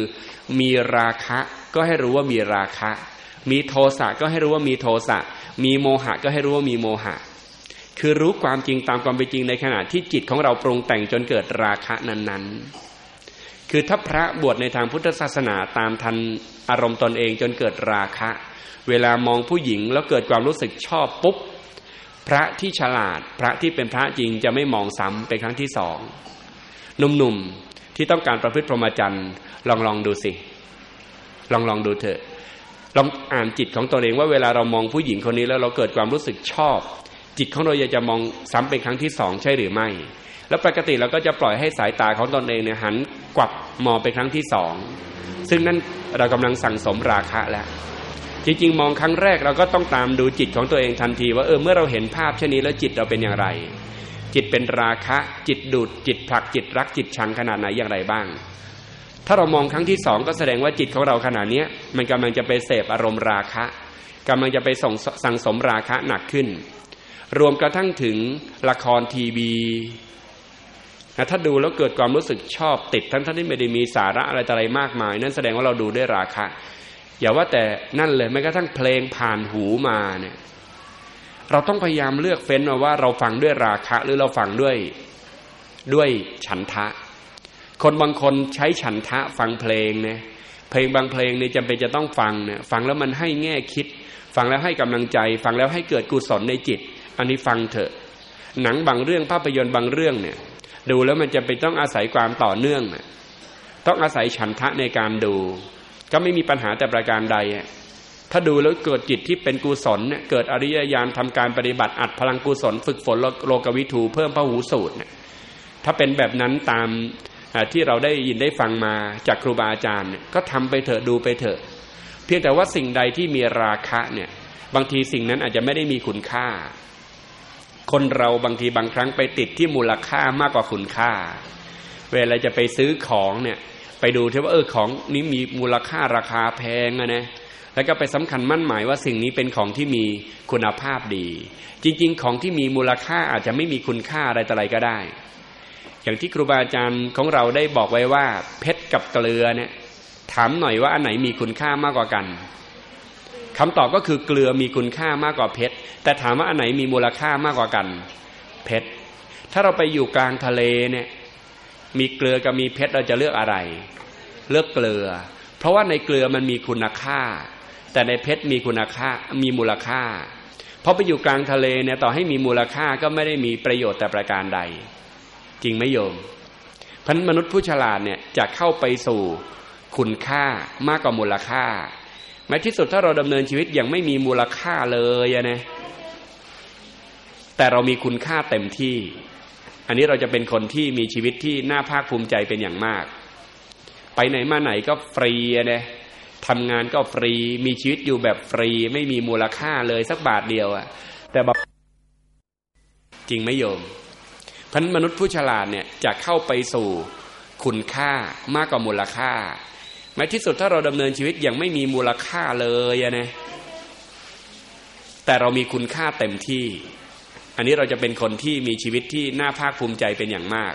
S2: มีราคะก็ให้รู้ว่ามีราคะ มีโทสะก็ให้รู้ว่ามีโทสะมีโมหะก็ให้รู้ว่ามีโมหะ คือรู้ความจริงตามความเป็นจริงในขณะที่จิตของเราปรุงแต่งจนเกิดราคะนั้นๆ คือถ้าพระบวชในทางพุทธศาสนาตามทันอารมณ์ตนเองจนเกิดราคะ เวลามองผู้หญิงแล้วเกิดความรู้สึกชอบปุ๊บ พระที่ฉลาดพระที่เป็นพระจริงจะไม่มองซ้ำเป็นครั้งที่สองหนุ่มๆที่ต้องการประพฤติพรหมจรรย์ลองลองดูสิ ลองลองดูเถอะลองอ่านจิตของตัวเองว่าเวลาเรามองผู้หญิงคนนี้แล้วเราเกิดความรู้สึกชอบ จิตของเราอยากจะมองซ้ำเป็นครั้งที่สองใช่หรือไม่ แล้วปกติเราก็จะปล่อยให้สายตาของตนเองเนี่ยหันกวับมองไปครั้งที่สองซึ่งนั่นเรากำลังสั่งสมราคะแล้ว จริงๆ มองครั้งแรกเราก็ต้องตามดูจิตของตัวเองทันที ว่าเออเมื่อเราเห็นภาพเช่นนี้แล้วจิตเราเป็นอย่างไร จิตเป็นราคะจิตดูดจิตผลักจิตรักจิตชังขนาดไหนอย่างไรบ้าง ถ้าเรามองครั้งที่สองก็แสดงว่าจิตของเราขนาดนี้มันกำลังจะไปเสพอารมณ์ราคะกำลังจะไปส่งสั่งสมราคะหนักขึ้น รวมกระทั่งถึงละครทีวีถ้าดูแล้วเกิดความรู้สึกชอบติดทั้งท่านที่ไม่ได้มีสาระอะไรอะไรมากมาย นั่นแสดงว่าเราดูด้วยราคะ อย่าว่าแต่นั่นเลยแม้กระทั่งเพลงผ่านหูมาเนี่ยเราต้องพยายามเลือกเฟ้นมาว่าเราฟังด้วยราคะหรือเราฟังด้วยด้วยฉันทะ คนบางคนใช้ฉันทะฟังเพลงเนี่ยเพลงบางเพลงเนี่ยจำเป็นจะต้องฟังเนี่ยฟังแล้วมันให้แง่คิด ฟังแล้วให้กำลังใจ ฟังแล้วให้เกิดกุศลในจิต อันนี้ฟังเถอะ หนังบางเรื่องภาพยนตร์บางเรื่องเนี่ย ดูแล้วมันจะเป็นต้องอาศัยความต่อเนื่องต้องอาศัยฉันทะในการดู ก็ไม่มีปัญหาแต่ประการใด ถ้าดูแล้วเกิดจิตที่เป็นกุศลเนี่ยเกิดอริยญาณทำการปฏิบัติอัดพลังกุศล ฝึกฝนโลกวิถูเพิ่มพระหูสูตรเนี่ยถ้าเป็นแบบนั้นตามที่เราได้ยินได้ฟังมาจากครูบาอาจารย์ก็ทำไปเถอะดูไปเถอะ เพียงแต่ว่าสิ่งใดที่มีราคะเนี่ยบางทีสิ่งนั้นอาจจะไม่ได้มีคุณค่า คนเราบางทีบางครั้งไปติดที่มูลค่ามากกว่าคุณค่า เวลาจะไปซื้อของเนี่ยไปดูที่ว่าเออของนี้มีมูลค่าราคาแพงนะแล้วก็ไปสำคัญมั่นหมายว่าสิ่งนี้เป็นของที่มีคุณภาพดี จริง ๆ ของที่มีมูลค่าอาจจะไม่มีคุณค่าอะไรต่ออะไรก็ได้ อย่างที่ครูบาอาจารย์ของเราได้บอกไว้ว่า เพชรกับเกลือเนี่ยถามหน่อยว่าอันไหนมีคุณค่ามากกว่ากัน คำตอบก็คือเกลือมีคุณค่ามากกว่าเพชร แต่ถามว่าอันไหนมีมูลค่ามากกว่ากัน เพชร ถ้าเราไปอยู่กลางทะเลเนี่ย มีเกลือกับมีเพชรเราจะเลือกอะไร เลือกเกลือ เพราะว่าในเกลือมันมีคุณค่า แต่ในเพชรมีคุณค่ามีมูลค่าพอไปอยู่กลางทะเลเนี่ยต่อให้มีมูลค่าก็ไม่ได้มีประโยชน์แต่ประการใด จริงไหมโยมพันมนุษย์ผู้ฉลาดเนี่ยจะเข้าไปสู่คุณค่ามากกว่ามูลค่า แม้ที่สุดถ้าเราดำเนินชีวิตอย่างไม่มีมูลค่าเลยนะแต่เรามีคุณค่าเต็มที่ อันนี้เราจะเป็นคนที่มีชีวิตที่น่าภาคภูมิใจเป็นอย่างมาก ไปไหนมาไหนก็ฟรีนะทำงานก็ฟรี มีชีวิตอยู่แบบฟรี ไม่มีมูลค่าเลยสักบาทเดียวอะแต่บอกจริงไหมโยมพันมนุษย์ผู้ฉลาดเนี่ยจะเข้าไปสู่คุณค่ามากกว่ามูลค่า แม้ที่สุดถ้าเราดำเนินชีวิตอย่างไม่มีมูลค่าเลยนะแต่เรามีคุณค่าเต็มที่ อันนี้เราจะเป็นคนที่มีชีวิตที่น่าภาคภูมิใจเป็นอย่างมาก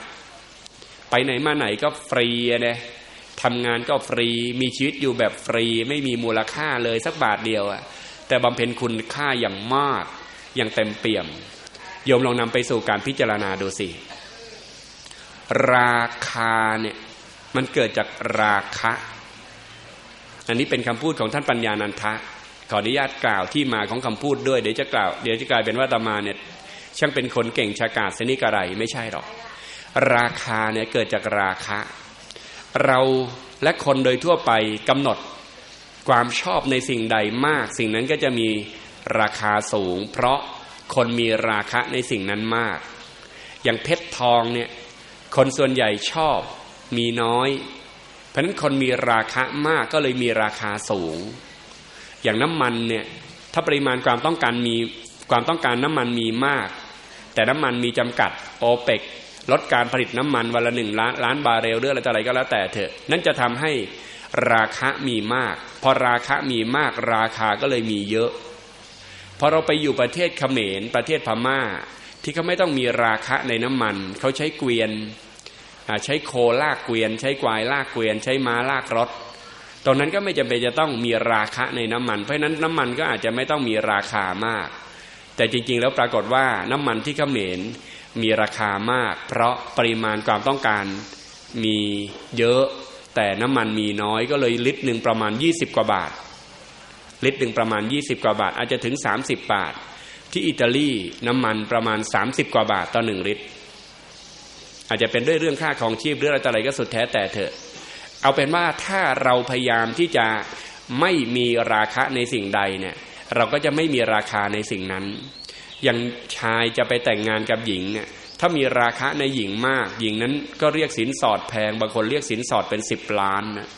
S2: ไปไหนมาไหนก็ฟรีนะทำงานก็ฟรีมีชีวิตอยู่แบบฟรีไม่มีมูลค่าเลยสักบาทเดียวอะแต่บำเพ็ญคุณค่าอย่างมากอย่างเต็มเปี่ยมโยมลองนำไปสู่การพิจารณาดูสิ ราคาเนี่ยมันเกิดจากราคะ อันนี้เป็นคำพูดของท่านปัญญานันทะขออนุญาตกล่าวที่มาของคำพูดด้วยเดี๋ยวจะกล่าวเดี๋ยวจะกลายเป็นว่าตมาเนี่ยช่างเป็นคนเก่งชากาศสนิกอะไรไม่ใช่หรอก ราคาเนี่ยเกิดจากราคะ เราและคนโดยทั่วไปกำหนดความชอบในสิ่งใดมาก สิ่งนั้นก็จะมีราคาสูง เพราะคนมีราคะในสิ่งนั้นมาก อย่างเพชรทองเนี่ยคนส่วนใหญ่ชอบมีน้อย เพราะนั้นคนมีราคะมากก็เลยมีราคาสูง อย่างน้ำมันเนี่ยถ้าปริมาณความต้องการมีความต้องการน้ำมันมีมาก แต่น้ำมันมีจำกัดโอเปกลดการผลิตน้ำมันวันละหนึ่งล้านล้านบาร์เรลเรื่องอะไรก็แล้วแต่เถอะ นั่นจะทำให้ราคะมีมาก พอราคะมีมากราคาก็เลยมีเยอะ พอเราไปอยู่ประเทศเขมรประเทศพม่า ที่เขาไม่ต้องมีราคะในน้ำมัน เขาใช้เกวียน ใช้โคลากเกวียน ใช้กวายลากเกวียน ใช้ม้าลากรถตรงนั้นก็ไม่จำเป็นจะต้องมีราคะในน้ำมัน เพราะนั้นน้ำมันก็อาจจะไม่ต้องมีราคามาก แต่จริงๆ แล้วปรากฏว่าน้ำมันที่เขมรมีราคามาก เพราะปริมาณความต้องการมีเยอะ แต่น้ำมันมีน้อยก็เลยลิตรหนึ่งประมาณ 20 กว่าบาท ลิตรหนึ่งประมาณ 20 กว่าบาท อาจจะถึง 30 บาท ที่อิตาลีน้ำมันประมาณ 30 กว่าบาทต่อหนึ่งลิตร อาจจะเป็นด้วยเรื่องค่าของชีพหรืออะไรก็สุดแท้แต่เถอะ เอาเป็นว่าถ้าเราพยายามที่จะไม่มีราคะในสิ่งใดเนี่ย เราก็จะไม่มีราคาในสิ่งนั้น อย่างชายจะไปแต่งงานกับหญิงเนี่ยถ้ามีราคะในหญิงมาก หญิงนั้นก็เรียกสินสอดแพงบางคนเรียกสินสอดเป็นสิบล้านนะ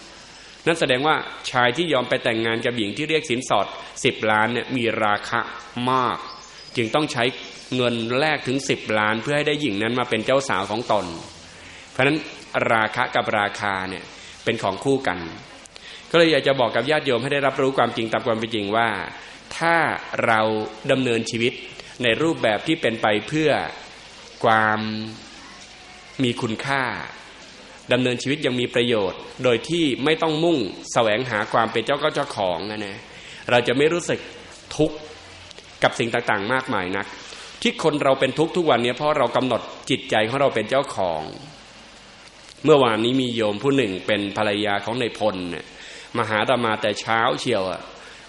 S2: นั่นแสดงว่าชายที่ยอมไปแต่งงานกับหญิงที่เรียกสินสอดสิบล้านเนี่ยมีราคามาก จึงต้องใช้ เงินแลกถึงสิบล้านเพื่อให้ได้หญิงนั้นมาเป็นเจ้าสาวของตน เพราะนั้นราคะกับราคาเนี่ยเป็นของคู่กัน ก็เลยอยากจะบอกกับญาติโยมให้ได้รับรู้ความจริงตามความเป็นจริงว่า ถ้าเราดำเนินชีวิตในรูปแบบที่เป็นไปเพื่อความมีคุณค่าดำเนินชีวิตยังมีประโยชน์ โดยที่ไม่ต้องมุ่งแสวงหาความเป็นเจ้าก็เจ้าของนะนะเราจะไม่รู้สึกทุกข์กับสิ่งต่างๆ มากมายนัก ที่คนเราเป็นทุกข์ทุกวันนี้เพราะเรากำหนดจิตใจของเราเป็นเจ้าของ เมื่อวานนี้มีโยมผู้หนึ่งเป็นภรรยาของในพลเนี่ยมาหาตมาแต่เช้าเชียวอะ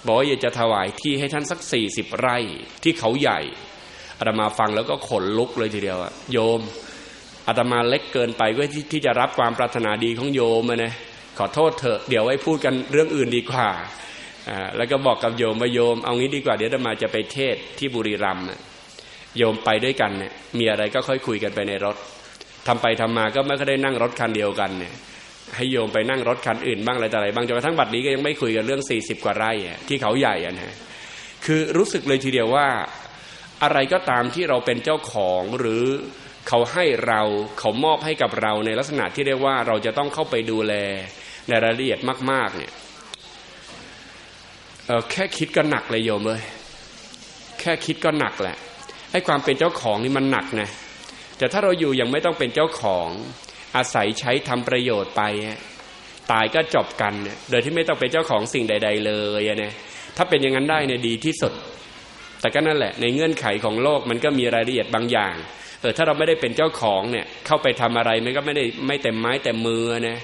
S2: บอกว่าอยากจะถวายที่ให้ท่านสักสี่สิบไร่ที่เขาใหญ่อาตมาฟังแล้วก็ขนลุกเลยทีเดียวอะโยมอาตมาเล็กเกินไปเพื่อที่ที่จะรับความปรารถนาดีของโยมนะขอโทษเถอะเดี๋ยวไว้พูดกันเรื่องอื่นดีกว่าอ่าแล้วก็บอกกับโยมว่าโยม เอางี้ดีกว่าเดี๋ยวอาตมาจะไปเทศที่บุรีรัมย์ โยมไปด้วยกันเนี่ยมีอะไรก็ค่อยคุยกันไปในรถทำไปทำมาก็ไม่ได้นั่งรถคันเดียวกันเนี่ยให้โยมไปนั่งรถคันอื่นบ้างอะไรต่ออะไรบางจนกระทั่งบัดนี้ก็ยังไม่คุยกันเรื่องสี่สิบกว่าไร่ที่เขาใหญ่อะนะคือรู้สึกเลยทีเดียวว่าอะไรก็ตามที่เราเป็นเจ้าของหรือเขาให้เราเขามอบให้กับเราในลักษณะที่เรียกว่าเราจะต้องเข้าไปดูแลในรายละเอียดมาก ๆ เนี่ยเแค่คิดก็หนักเลยโยมเลยแค่คิดก็หนักแหละ ไอ้ความเป็นเจ้าของนี่มันหนักนะแต่ถ้าเราอยู่ยังไม่ต้องเป็นเจ้าของอาศัยใช้ทำประโยชน์ไป ตายก็จบกัน โดยที่ไม่ต้องเป็นเจ้าของสิ่งใด ๆ เลยนะถ้าเป็นอย่างนั้นได้เนี่ยดีที่สุด แต่ก็นั่นแหละ ในเงื่อนไขของโลกมันก็มีรายละเอียดบางอย่างเออถ้าเราไม่ได้เป็นเจ้าของเนี่ยเข้าไปทำอะไรมันก็ไม่ได้ไม่เต็มไม้เต็มมือนะ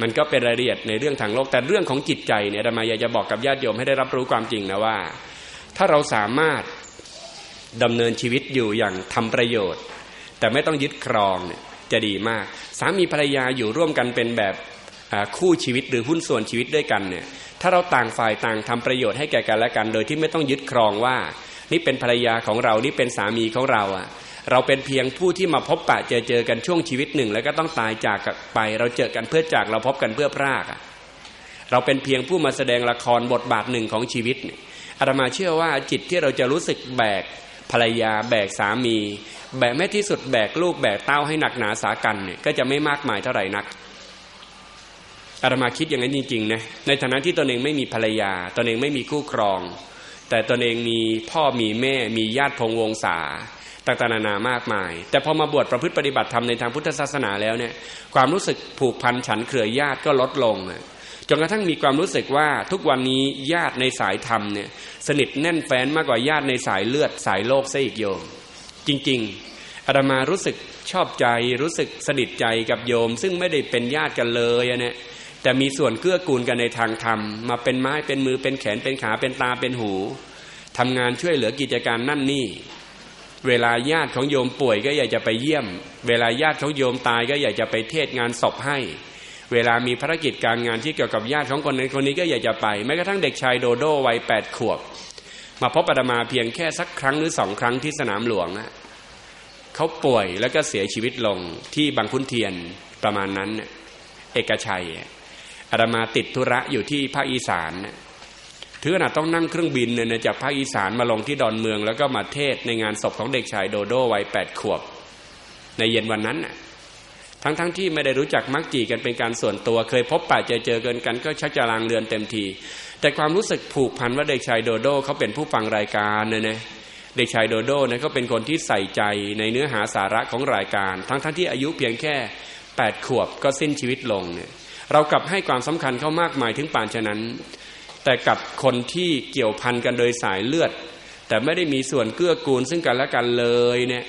S2: มันก็เป็นรายละเอียดในเรื่องทางโลกแต่เรื่องของจิตใจเนี่ยธรรมาอยากจะบอกกับญาติโยมให้ได้รับรู้ความจริงนะว่า ถ้าเราสามารถ ดำเนินชีวิตอยู่อย่างทำประโยชน์ แต่ไม่ต้องยึดครองเนี่ยจะดีมาก สามีภรรยาอยู่ร่วมกันเป็นแบบคู่ชีวิตหรือหุ้นส่วนชีวิตด้วยกันเนี่ยถ้าเราต่างฝ่ายต่างทำประโยชน์ให้แก่กันและกัน โดยที่ไม่ต้องยึดครองว่า นี่เป็นภรรยาของเรานี่เป็นสามีของเราอะเราเป็นเพียงผู้ที่มาพบปะเจอเจอกันช่วงชีวิตหนึ่ง แล้วก็ต้องตายจากไป เราเจอกันเพื่อจากเราพบกันเพื่อพรากอะเราเป็นเพียงผู้มาแสดงละครบทบาทหนึ่งของชีวิตอาตมาเชื่อว่าจิตที่เราจะรู้สึกแบก ภรรยาแบกสามี แบกแม้ที่สุดแบกลูกแบกเต้าให้หนักหนาสากันเนี่ยก็จะไม่มากมายเท่าไหร่นักอาตมาคิดอย่างนั้นจริงๆนะในฐานะที่ตนเองไม่มีภรรยาตนเองไม่มีคู่ครอง แต่ตนเองมีพ่อมีแม่มีญาติพงวงศาต่างๆนานามากมาย แต่พอมาบวชประพฤติปฏิบัติธรรมในทางพุทธศาสนาแล้วเนี่ยความรู้สึกผูกพันฉันเครือญาติก็ลดลง นกระทั่งมีความรู้สึกว่าทุกวันนี้ญาติในสายธรรมเนี่ยสนิทแน่นแฟ้นมากกว่าญาติในสายเลือดสายโลกซะอีกโยม จริง ๆอาตมารู้สึกชอบใจรู้สึกสนิทใจกับโยม ซึ่งไม่ได้เป็นญาติกันเลยเนี่ยแต่มีส่วนเกื้อกูลกันในทางธรรม มาเป็นไม้เป็นมือเป็นแขนเป็นขาเป็นตาเป็นหูทำงานช่วยเหลือกิจการนั่นนี่ เวลาญาติของโยมป่วยก็อยากจะไปเยี่ยม เวลาญาติของโยมตายก็อยากจะไปเทศงานศพให้ เวลามีภารกิจการงานที่เกี่ยวกับญาติของคนนั้นคนนี้ก็อยากจะไป แม้กระทั่งเด็กชายโดโดวัยแปดขวบ มาพบอาตมาเพียงแค่สักครั้งหรือสองครั้งที่สนามหลวงอะเขาป่วยแล้วก็เสียชีวิตลงที่บางคุนเทียนประมาณนั้น เอกชัยอาตมาติดธุระอยู่ที่ภาคอีสานถือขนาดต้องนั่งเครื่องบินเนี่ยจากภาคอีสานมาลงที่ดอนเมือง แล้วก็มาเทศในงานศพของเด็กชายโดโดวัยแปดขวบ ในเย็นวันนั้น ทั้งๆทที่ไม่ได้รู้จักมักจีกันเป็นการส่วนตัว เคยพบปะเจอเจอเกันกันก็ชักจะลางเรือนเต็มที แต่ความรู้สึกผูกพันว่าเด็กชายโดโดเขาเป็นผู้ฟังรายการเนี่ยนะเด็กชายโดโดเนี่ยเขาเป็นคนที่ใส่ใจในเนื้อหาสาระของรายการ ทั้งๆทที่อายุเพียงแค่แปดขวบก็สิ้นชีวิตลงเนี่ยเรากลับให้ความสำคัญเขามากมายถึงป่านฉะนั้น แต่กับคนที่เกี่ยวพันกันโดยสายเลือด แต่ไม่ได้มีส่วนเกื้อกูลซึ่งกันและกันเลยเนี่ย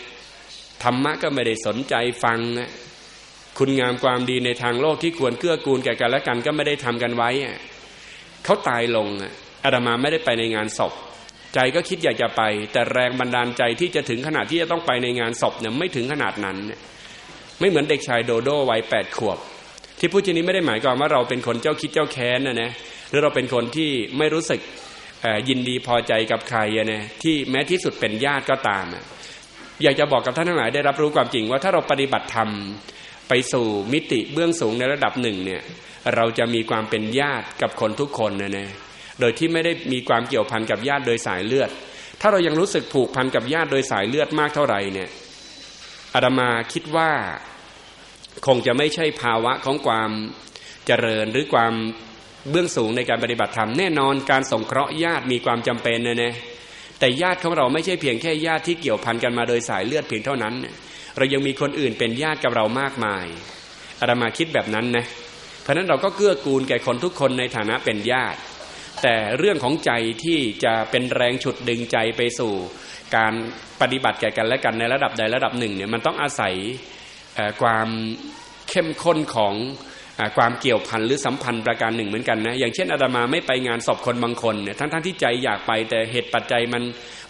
S2: ธรรมะก็ไม่ได้สนใจฟังนะ คุณงามความดีในทางโลกที่ควรเกื้อกูลแก่กันและกันก็ไม่ได้ทำกันไว้เขาตายลงอาตมาไม่ได้ไปในงานศพ ใจก็คิดอยากจะไป แต่แรงบันดาลใจที่จะถึงขนาดที่จะต้องไปในงานศพเนี่ยไม่ถึงขนาดนั้น ไม่เหมือนเด็กชายโดโดวัยแปดขวบ ที่พูดชนี้ไม่ได้หมายความว่าเราเป็นคนเจ้าคิดเจ้าแค้นนะนะหรือเราเป็นคนที่ไม่รู้สึกยินดีพอใจกับใครนะที่แม้ที่สุดเป็นญาติก็ตามอยากจะบอกกับท่านทั้งหลายได้รับรู้ความจริงว่าถ้าเราปฏิบัติธรรม ไปสู่มิติเบื้องสูงในระดับหนึ่งเนี่ยเราจะมีความเป็นญาติกับคนทุกคนนะนะโดยที่ไม่ได้มีความเกี่ยวพันกับญาติโดยสายเลือด ถ้าเรายังรู้สึกผูกพันกับญาติโดยสายเลือดมากเท่าไหร่เนี่ยอาดามาคิดว่าคงจะไม่ใช่ภาวะของความเจริญหรือความเบื้องสูงในการปฏิบัติธรรมแน่นอนการสงเคราะห์ญาติมีความจำเป็นนะนะแต่ญาติของเราไม่ใช่เพียงแค่ญาติที่เกี่ยวพันกันมาโดยสายเลือดเพียงเท่านั้น เรายังมีคนอื่นเป็นญาติกับเรามากมายอาตมาคิดแบบนั้นนะเพราะนั้นเราก็เกื้อกูลแก่คนทุกคนในฐานะเป็นญาติ แต่เรื่องของใจที่จะเป็นแรงฉุดดึงใจไปสู่การปฏิบัติแก่กันและกันในระดับใดระดับหนึ่งเนี่ยมันต้องอาศัยความเข้มข้นของความเกี่ยวพันหรือสัมพันธ์ประการหนึ่งเหมือนกันนะอย่างเช่นอาตมาไม่ไปงานศพคนบางคนเนี่ยทั้งทั้งที่ใจอยากไปแต่เหตุปัจจัยมัน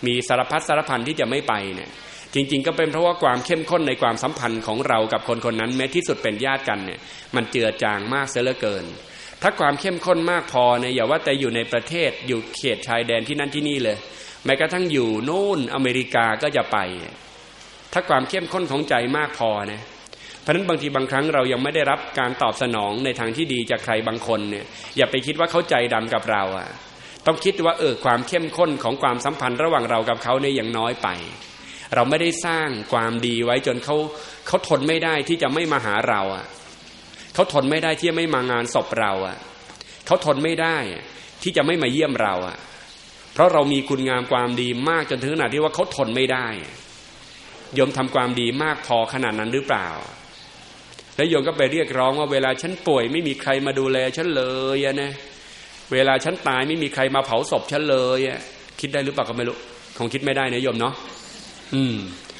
S2: มีสารพัดสารพันที่จะไม่ไปเนี่ย จริง ๆ ก็เป็นเพราะว่าความเข้มข้นในความสัมพันธ์ของเรากับคนคนนั้นแม้ที่สุดเป็นญาติกันเนี่ยมันเจือจางมากเสียเหลือเกิน ถ้าความเข้มข้นมากพอเนี่ยอย่าว่าแต่อยู่ในประเทศอยู่เขตชายแดนที่นั่นที่นี่เลย แม้กระทั่งอยู่โน่นอเมริกาก็จะไป ถ้าความเข้มข้นของใจมากพอนะเพราะนั้นบางทีบางครั้งเรายังไม่ได้รับการตอบสนองในทางที่ดีจากใครบางคนเนี่ยอย่าไปคิดว่าเขาใจดำกับเราอะ ต้องคิดว่าเออความเข้มข้นของความสัมพันธ์ระหว่างเรากับเขาเนี่ยยังน้อยไป เราไม่ได้สร้างความดีไว้จนเขาเขาทนไม่ได้ที่จะไม่มาหาเราอะเขาทนไม่ได้ที่จะไม่มางานศพเราอะเขาทนไม่ได้ที่จะไม่มาเยี่ยมเราอะ เพราะเรามีคุณงามความดีมากจนถึงขนาดที่ว่าเขาทนไม่ได้ยมทำความดีมากพอขนาดนั้นหรือเปล่า แล้วโยมก็ไปเรียกร้องว่าเวลาฉันป่วยไม่มีใครมาดูแลฉันเลยนะเวลาฉันตายไม่มีใครมาเผาศพฉันเลยคิดได้หรือเปล่าก็ไม่รู้คงคิดไม่ได้นะโยมเนาะ อืม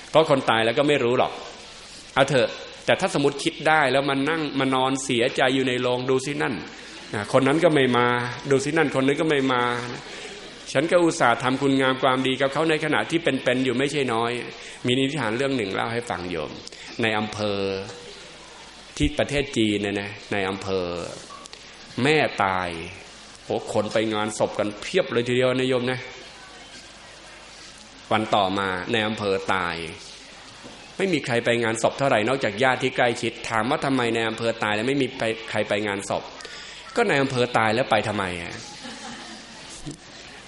S2: เพราะคนตายแล้วก็ไม่รู้หรอก เอาเถอะ แต่ถ้าสมมติคิดได้แล้วมันนั่งมานอนเสียใจอยู่ในโรงดูสินั่นคนนั้นก็ไม่มาดูสินั่นคนนี้ก็ไม่มา ฉันก็อุตส่าห์ทำคุณงามความดีกับเขาในขณะที่เป็นๆอยู่ไม่ใช่น้อย มีนิทานเรื่องหนึ่งเล่าให้ฟังโยม ในอำเภอที่ประเทศจีนเนี่ยนะในอำเภอ แม่ตายโอ้คนไปงานศพกันเพียบเลยทีเดียวนะโยมนะ วันต่อมาในอำเภอตาย ไม่มีใครไปงานศพเท่าไหร่นอกจากญาติที่ใกล้ชิด ถามว่าทำไมในอำเภอตายแล้วไม่มีใครไปงานศพ ก็ในอำเภอตายแล้วไปทำไมอะ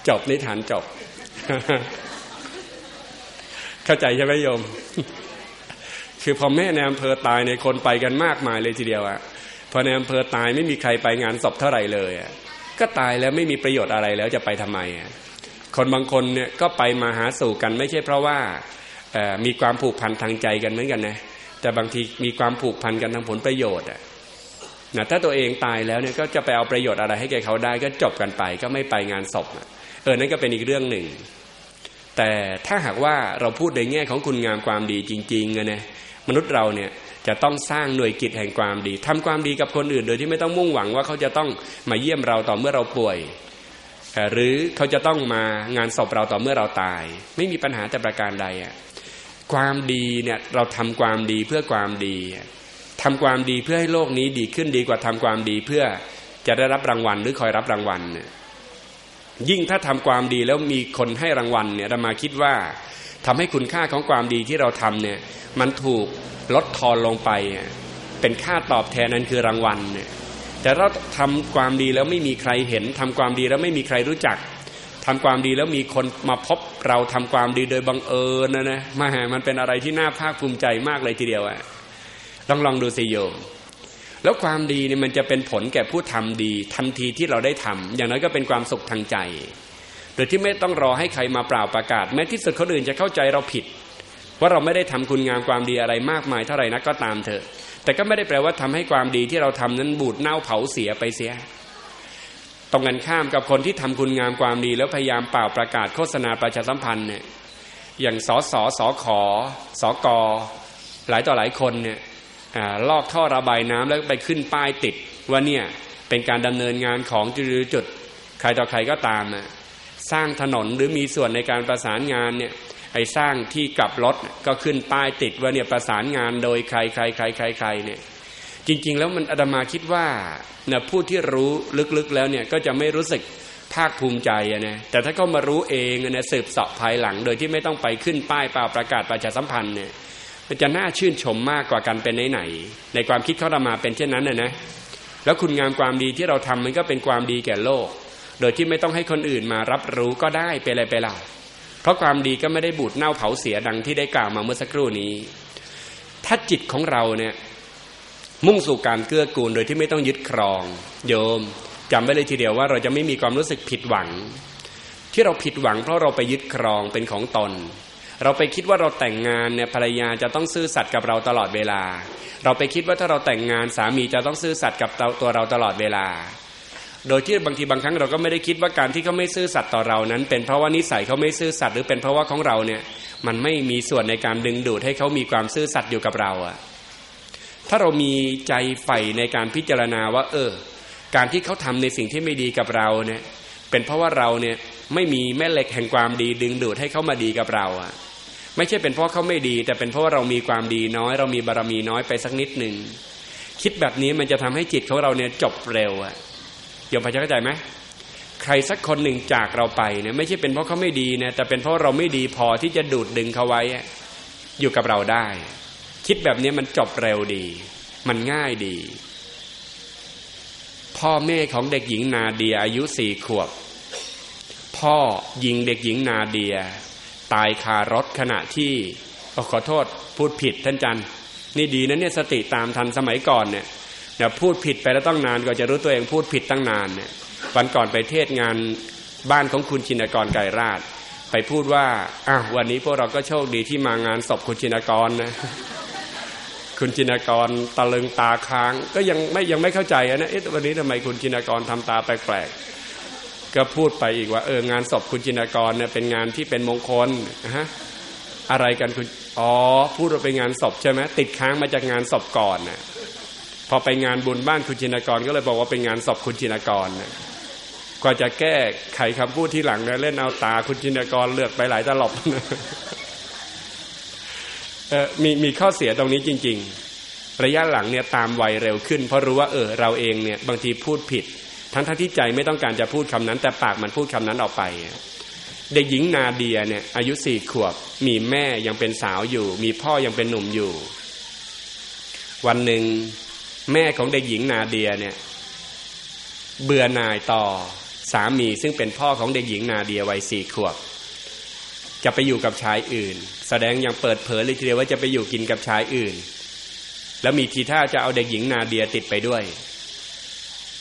S2: จบนิทานจบ เข้าใจใช่ไหมโยม คือพอแม่ในอำเภอตายในคนไปกันมากมายเลยทีเดียวอะพอในอำเภอตายไม่มีใครไปงานศพเท่าไหร่เลยอะก็ตายแล้วไม่มีประโยชน์อะไรแล้วจะไปทำไมอะ คนบางคนเนี่ยก็ไปมาหาสู่กันไม่ใช่เพราะว่ามีความผูกพันทางใจกันเหมือนกันนะแต่บางทีมีความผูกพันกันทางผลประโยชน์อะนะถ้าตัวเองตายแล้วเนี่ยก็จะไปเอาประโยชน์อะไรให้แกเขาได้ก็จบกันไป ก็ไม่ไปงานศพเออนั่นก็เป็นอีกเรื่องหนึ่ง แต่ถ้าหากว่าเราพูดในแง่ของคุณงามความดีจริงๆนะมนุษย์เราเนี่ยจะต้องสร้างหน่วยกิจแห่งความดีทำความดีกับคนอื่น โดยที่ไม่ต้องมุ่งหวังว่าเขาจะต้องมาเยี่ยมเราต่อเมื่อเราป่วย หรือเขาจะต้องมางานศพเราต่อเมื่อเราตาย ไม่มีปัญหาแต่ประการใดอะความดีเนี่ยเราทำความดีเพื่อความดีทำความดีเพื่อให้โลกนี้ดีขึ้นดีกว่าทำความดีเพื่อจะได้รับรางวัลหรือคอยรับรางวัลเนี่ยยิ่งถ้าทำความดีแล้วมีคนให้รางวัลเนี่ยเรามาคิดว่าทำให้คุณค่าของความดีที่เราทำเนี่ยมันถูกลดทอนลงไป เป็นค่าตอบแทนนั้นคือรางวัลเนี่ย แต่เราทำความดีแล้วไม่มีใครเห็นทำความดีแล้วไม่มีใครรู้จักทำความดีแล้วมีคนมาพบเราทำความดีโดยบังเอิญนะนะมามันเป็นอะไรที่น่าภาคภูมิใจมากเลยทีเดียวอะลองลองดูสิโยมแล้วความดีเนี่ยมันจะเป็นผลแก่ผู้ทำดีทันทีที่เราได้ทำอย่างน้อยก็เป็นความสุขทางใจ โดยที่ไม่ต้องรอให้ใครมาเปล่าประกาศ แม้ที่สุดคนอื่นจะเข้าใจเราผิดว่าเราไม่ได้ทำคุณงามความดีอะไรมากมายเท่าไหร่นักก็ตามเถอะ แต่ก็ไม่ได้แปลว่าทำให้ความดีที่เราทำนั้นบูดเน่าเผาเสียไปเสีย ตรงกันข้ามกับคนที่ทำคุณงามความดี แล้วพยายามเป่าประกาศโฆษณาประชาสัมพันธ์เนี่ยอย่างสสสขสกหลายต่อหลายคนเนี่ยลอกท่อระบายน้ำแล้วไปขึ้นป้ายติด ว่าเนี่ยเป็นการดำเนินงานของจุดจุดใครต่อใครก็ตามนะสร้างถนนหรือมีส่วนในการประสานงานเนี่ย ไอ้สร้างที่กลับรถก็ขึ้นป้ายติดว่าเนี่ยประสานงานโดยใครใครใครใครใครเนี่ยจริง ๆ แล้วมันอาตมาคิดว่าเนี่ยผู้ที่รู้ลึกๆแล้วเนี่ยก็จะไม่รู้สึกภาคภูมิใจนะแต่ถ้าเขามารู้เองเนี่ยสืบสาะภายหลัง โดยที่ไม่ต้องไปขึ้นป้ายเปล่าประกาศประชาสัมพันธ์เนี่ยมันจะน่าชื่นชมมากกว่ากันเป็นไหนๆในความคิดเขาธรรมาเป็นเช่นนั้นนะนะแล้วคุณงามความดีที่เราทำมันก็เป็นความดีแก่โลก โดยที่ไม่ต้องให้คนอื่นมารับรู้ก็ได้ไปอะไรไปเล่า เพราะความดีก็ไม่ได้บูดเน่าเผาเสียดังที่ได้กล่าวมาเมื่อสักครู่นี้ ถ้าจิตของเราเนี่ยมุ่งสู่การเกื้อกูลโดยที่ไม่ต้องยึดครอง โยมจำไว้เลยทีเดียวว่าเราจะไม่มีความรู้สึกผิดหวัง ที่เราผิดหวังเพราะเราไปยึดครองเป็นของตน เราไปคิดว่าเราแต่งงานเนี่ยภรรยาจะต้องซื่อสัตย์กับเราตลอดเวลา เราไปคิดว่าถ้าเราแต่งงานสามีจะต้องซื่อสัตย์กับตัวเราตลอดเวลา โดยที่บางทีบางครั้งเราก็ไม่ได้คิดว่าการที่เขาไม่ซื่อสัตย์ต่อเรานั้น เป็นเพราะว่านิสัยเขาไม่ซื่อสัตย์หรือเป็นเพราะว่าของเราเนี่ยมันไม่มีส่วนในการดึงดูดให้เขามีความซื่อสัตย์อยู่กับเราอะถ้าเรามีใจใฝ่ในการพิจารณาว่า เออ การที่เขาทำในสิ่งที่ไม่ดีกับเราเนี่ย เป็นเพราะว่าเราเนี่ยไม่มีแม่เหล็กแห่งความดีดึงดูดให้เขามาดีกับเราอะไม่ใช่เป็นเพราะเขาไม่ดี แต่เป็นเพราะว่าเรามีความดีน้อย เรามีบารมีน้อยไปสักนิดหนึ่งคิดแบบนี้มันจะทำให้จิตของเราเนี่ยจบเร็วอะ โยมพอจะเข้าใจไหมใครสักคนหนึ่งจากเราไปเนี่ยไม่ใช่เป็นเพราะเขาไม่ดีนะแต่เป็นเพราะเราไม่ดีพอที่จะดูดดึงเขาไว้อยู่กับเราได้ คิดแบบนี้มันจบเร็วดี มันง่ายดี พ่อแม่ของเด็กหญิงนาเดียอายุสี่ขวบ พ่อยิงเด็กหญิงนาเดีย ตายคารถขณะที่ขอโทษพูดผิดท่านจันนี่ดีนะเนี่ยสติตามทันสมัยก่อนเนี่ย เดี๋ยวพูดผิดไปแล้วต้องนานก็จะรู้ตัวเองพูดผิดตั้งนานเนี่ยวันก่อนไปเทศงานบ้านของคุณชินกรไก่ราช ไปพูดว่าอะวันนี้พวกเราก็โชคดีที่มางานศพคุณชินกรนะคุณชินกรตะลึงตาค้าง ก็ยังไม่ยังไม่เข้าใจนะเอ๊ะวันนี้ทำไมคุณชินกรทำตาแปลกๆก็พูดไปอีกว่าเอองานศพคุณจินกรเนี่ยเป็นงานที่เป็นมงคลนะฮะอะไรกันคุณอ๋อพูดว่าเป็นงานศพใช่ไหมติดค้างมาจากงานศพก่อนนะ พอไปงานบุญบ้านคุณจินกรก็เลยบอกว่าเป็นงานศพคุณจินกรนะกว่าจะแก้ไขคำพูดที่หลังเนี่ยเล่นเอาตาคุณจินกรเลือกไปหลายตลบนะเออมีมีข้อเสียตรงนี้จริง ๆ ระยะหลังเนี่ยตามวัยเร็วขึ้น เพราะรู้ว่าเออเราเองเนี่ยบางทีพูดผิด ทั้งทั้งที่ใจไม่ต้องการจะพูดคำนั้น แต่ปากมันพูดคำนั้นออกไป เด็กหญิงนาเดียเนี่ย อายุสี่ขวบ มีแม่ยังเป็นสาวอยู่ มีพ่อยังเป็นหนุ่มอยู่ วันหนึ่ง แม่ของเด็กหญิงนาเดียเนี่ย เบื่อหน่ายต่อสามีซึ่งเป็นพ่อของเด็กหญิงนาเดียวัยสี่ขวบ จะไปอยู่กับชายอื่น แสดงอย่างเปิดเผยเลยทีเดียวว่าจะไปอยู่กินกับชายอื่น แล้วมีทีท่าจะเอาเด็กหญิงนาเดียติดไปด้วย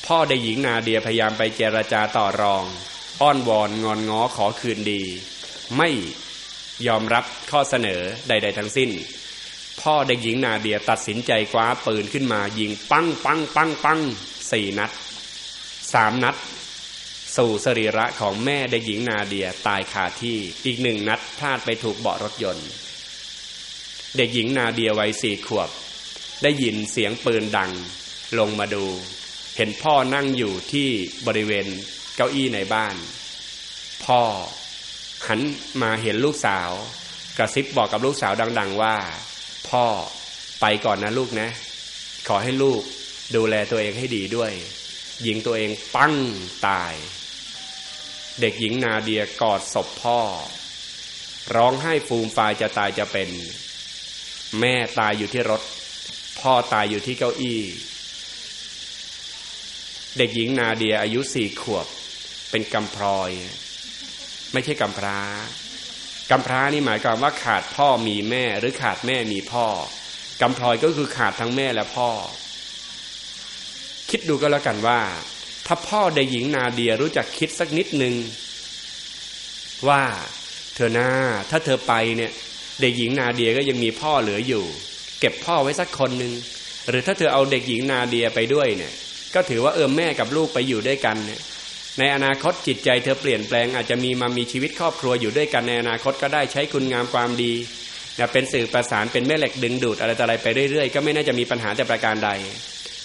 S2: พ่อเด็กหญิงนาเดียพยายามไปเจรจาต่อรอง อ้อนวอนงอนง้อขอคืนดี ไม่ยอมรับข้อเสนอใด ๆ ทั้งสิ้น พ่อเด็กหญิงนาเดียตัดสินใจคว้าปืนขึ้นมา ยิงปังปังปังปังสี่นัดสามนัด สู่สรีระของแม่เด็กหญิงนาเดียตายคาที่อีกหนึ่งนัดพลาดไปถูกเบาะรถยนต์ เด็กหญิงนาเดียวัยสี่ขวบ ได้ยินเสียงปืนดัง ลงมาดู เห็นพ่อนั่งอยู่ที่บริเวณเก้าอี้ในบ้าน พ่อหันมาเห็นลูกสาว กระซิบบอกกับลูกสาวดัง ๆ ว่า พ่อไปก่อนนะลูกนะ ขอให้ลูกดูแลตัวเองให้ดีด้วยยิงตัวเองปั้งตาย เด็กหญิงนาเดียกอดศพพ่อ ร้องไห้ฟูมฟายจะตายจะเป็น แม่ตายอยู่ที่รถ พ่อตายอยู่ที่เก้าอี้ เด็กหญิงนาเดียอายุสี่ขวบ เป็นกำพร้อย ไม่ใช่กำพร้า กำพร้านี่หมายความว่าขาดพ่อมีแม่หรือขาดแม่มีพ่อกำพร้อยก็คือขาดทั้งแม่และพ่อ คิดดูก็แล้วกันว่า ถ้าพ่อเด็กหญิงนาเดียรู้จักคิดสักนิดหนึ่งว่าเธอหน้าถ้าเธอไปเนี่ย เด็กหญิงนาเดียก็ยังมีพ่อเหลืออยู่ เก็บพ่อไว้สักคนหนึ่งหรือถ้าเธอเอาเด็กหญิงนาเดียไปด้วยเนี่ย ก็ถือว่าเออแม่กับลูกไปอยู่ด้วยกันเนี่ย ในอนาคตจิตใจเธอเปลี่ยนแปลงอาจจะมีมามีชีวิตครอบครัวอยู่ด้วยกันในอนาคตก็ได้ใช้คุณงามความดีเนี่ยเป็นสื่อประสานเป็นแม่เหล็กดึงดูดอะไรต่ออะไรไปเรื่อยๆ ก็ไม่น่าจะมีปัญหาแต่ประการใด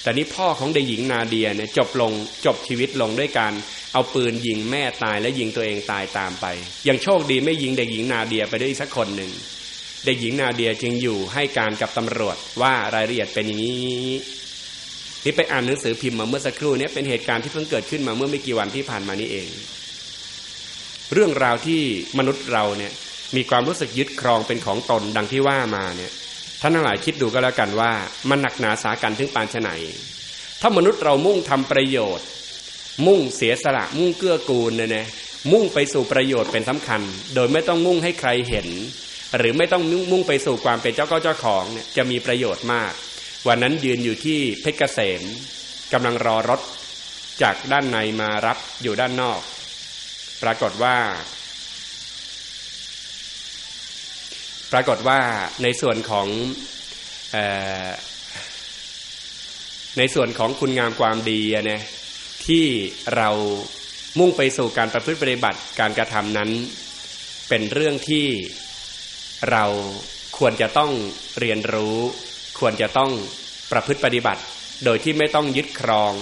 S2: แต่นี่พ่อของเด็กหญิงนาเดียเนี่ยจบลงจบชีวิตลงด้วยการเอาปืนยิงแม่ตายและยิงตัวเองตายตามไป ยังโชคดีไม่ยิงเด็กหญิงนาเดียไปด้วยอีกสักคนหนึ่งเด็กหญิงนาเดียจึงอยู่ให้การกับตำรวจว่ารายละเอียดเป็นอย่างนี้ นี่ไปอ่านหนังสือพิมพ์มาเมื่อสักครู่นี้เป็นเหตุการณ์ที่เพิ่งเกิดขึ้นมาเมื่อไม่กี่วันที่ผ่านมานี้เอง เรื่องราวที่มนุษย์เราเนี่ยมีความรู้สึกยึดครองเป็นของตนดังที่ว่ามาเนี่ยท่านหลายคิดดูก็แล้วกันว่ามันหนักหนาสากันถึงปานชไหน ถ้ามนุษย์เรามุ่งทำประโยชน์ มุ่งเสียสละมุ่งเกื้อกูลเนี่ยนะมุ่งไปสู่ประโยชน์เป็นสำคัญ โดยไม่ต้องมุ่งให้ใครเห็น หรือไม่ต้องมุ่งไปสู่ความเป็นเจ้าก็เจ้าของเนี่ยจะมีประโยชน์มาก วันนั้นยืนอยู่ที่เพชรเกษมกำลังรอรถจากด้านในมารับอยู่ด้านนอก ปรากฏว่า ปรากฏว่าในส่วนของอในส่วนของคุณงามความดีเนี่ยที่เรามุ่งไปสู่การประพฤติปฏิบัติการกระทำนั้น เป็นเรื่องที่เราควรจะต้องเรียนรู้ ควรจะต้องประพฤติปฏิบัติ โดยที่ไม่ต้องยึดครอง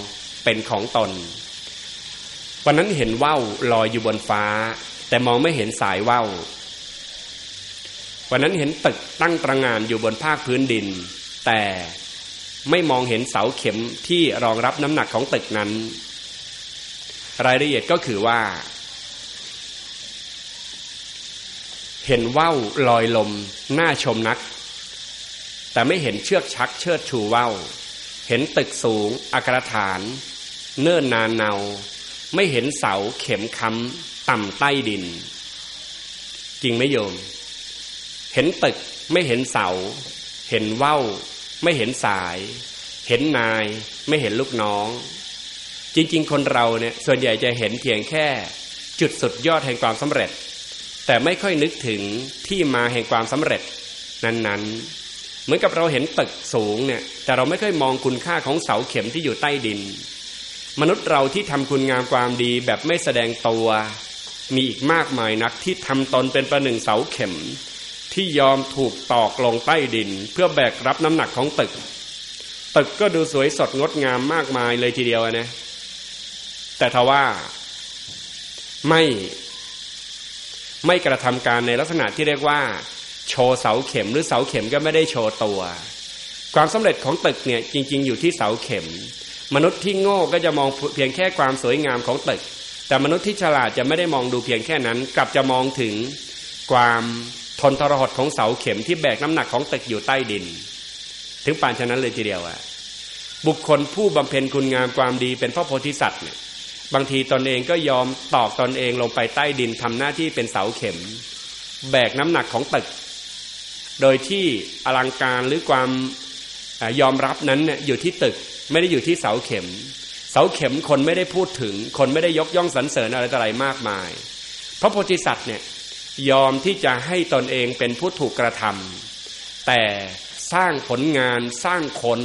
S2: เป็นของตน วันนั้นเห็นว่าวลอยอยู่บนฟ้า แต่มองไม่เห็นสายว่าววันนั้นเห็นตึกตั้งตระงานอยู่บนภาคพื้นดิน แต่ไม่มองเห็นเสาเข็มที่รองรับน้ำหนักของตึกนั้น รายละเอียดก็คือว่า เห็นว่าวลอยลมน่าชมนัก แต่ไม่เห็นเชือกชักเชิดชูว่าวเห็นตึกสูงอักรฐาน เนิ่นนานเนา ไม่เห็นเสาเข็มค้ำต่ำใต้ดิน จริงไหมโยม เห็นตึกไม่เห็นเสา เห็นว่าวไม่เห็นสาย เห็นนายไม่เห็นลูกน้อง จริง ๆ คนเราเนี่ยส่วนใหญ่จะเห็นเพียงแค่ จุดสุดยอดแห่งความสำเร็จ แต่ไม่ค่อยนึกถึงที่มาแห่งความสำเร็จ นั้นๆ เหมือนกับเราเห็นตึกสูงเนี่ย แต่เราไม่เคยมองคุณค่าของเสาเข็มที่อยู่ใต้ดิน มนุษย์เราที่ทำคุณงามความดีแบบไม่แสดงตัว มีอีกมากมายนักที่ทำตนเป็นประหนึ่งเสาเข็ม ที่ยอมถูกตอกลงใต้ดิน เพื่อแบกรับน้ำหนักของตึก ตึกก็ดูสวยสดงดงามมากมายเลยทีเดียวนะแต่ทว่าไม่ไม่กระทำการในลักษณะที่เรียกว่า โชว์เสาเข็มหรือเสาเข็มก็ไม่ได้โชว์ตัว ความสำเร็จของตึกเนี่ยจริง ๆ อยู่ที่เสาเข็ม มนุษย์ที่โง่ก็จะมองเพียงแค่ความสวยงามของตึก แต่มนุษย์ที่ฉลาดจะไม่ได้มองดูเพียงแค่นั้น กลับจะมองถึงความทนทรหดของเสาเข็มที่แบกน้ำหนักของตึกอยู่ใต้ดิน ถึงปานฉะนั้นเลยทีเดียวอะบุคคลผู้บำเพ็ญคุณงามความดีเป็นพระโพธิสัตว์เนี่ยบางทีตนเองก็ยอมตอกตนเองลงไปใต้ดินทำหน้าที่เป็นเสาเข็ม แบกน้ำหนักของตึก โดยที่อลังการหรือความยอมรับนั้นเนี่ยอยู่ที่ตึกไม่ได้อยู่ที่เสาเข็ม เสาเข็มคนไม่ได้พูดถึง คนไม่ได้ยกย่องสรรเสริญอะไรต่ออะไรมากมาย พระโพธิสัตว์เนี่ยยอมที่จะให้ตนเองเป็นผู้ถูกกระทำแต่สร้างผลงานสร้างคน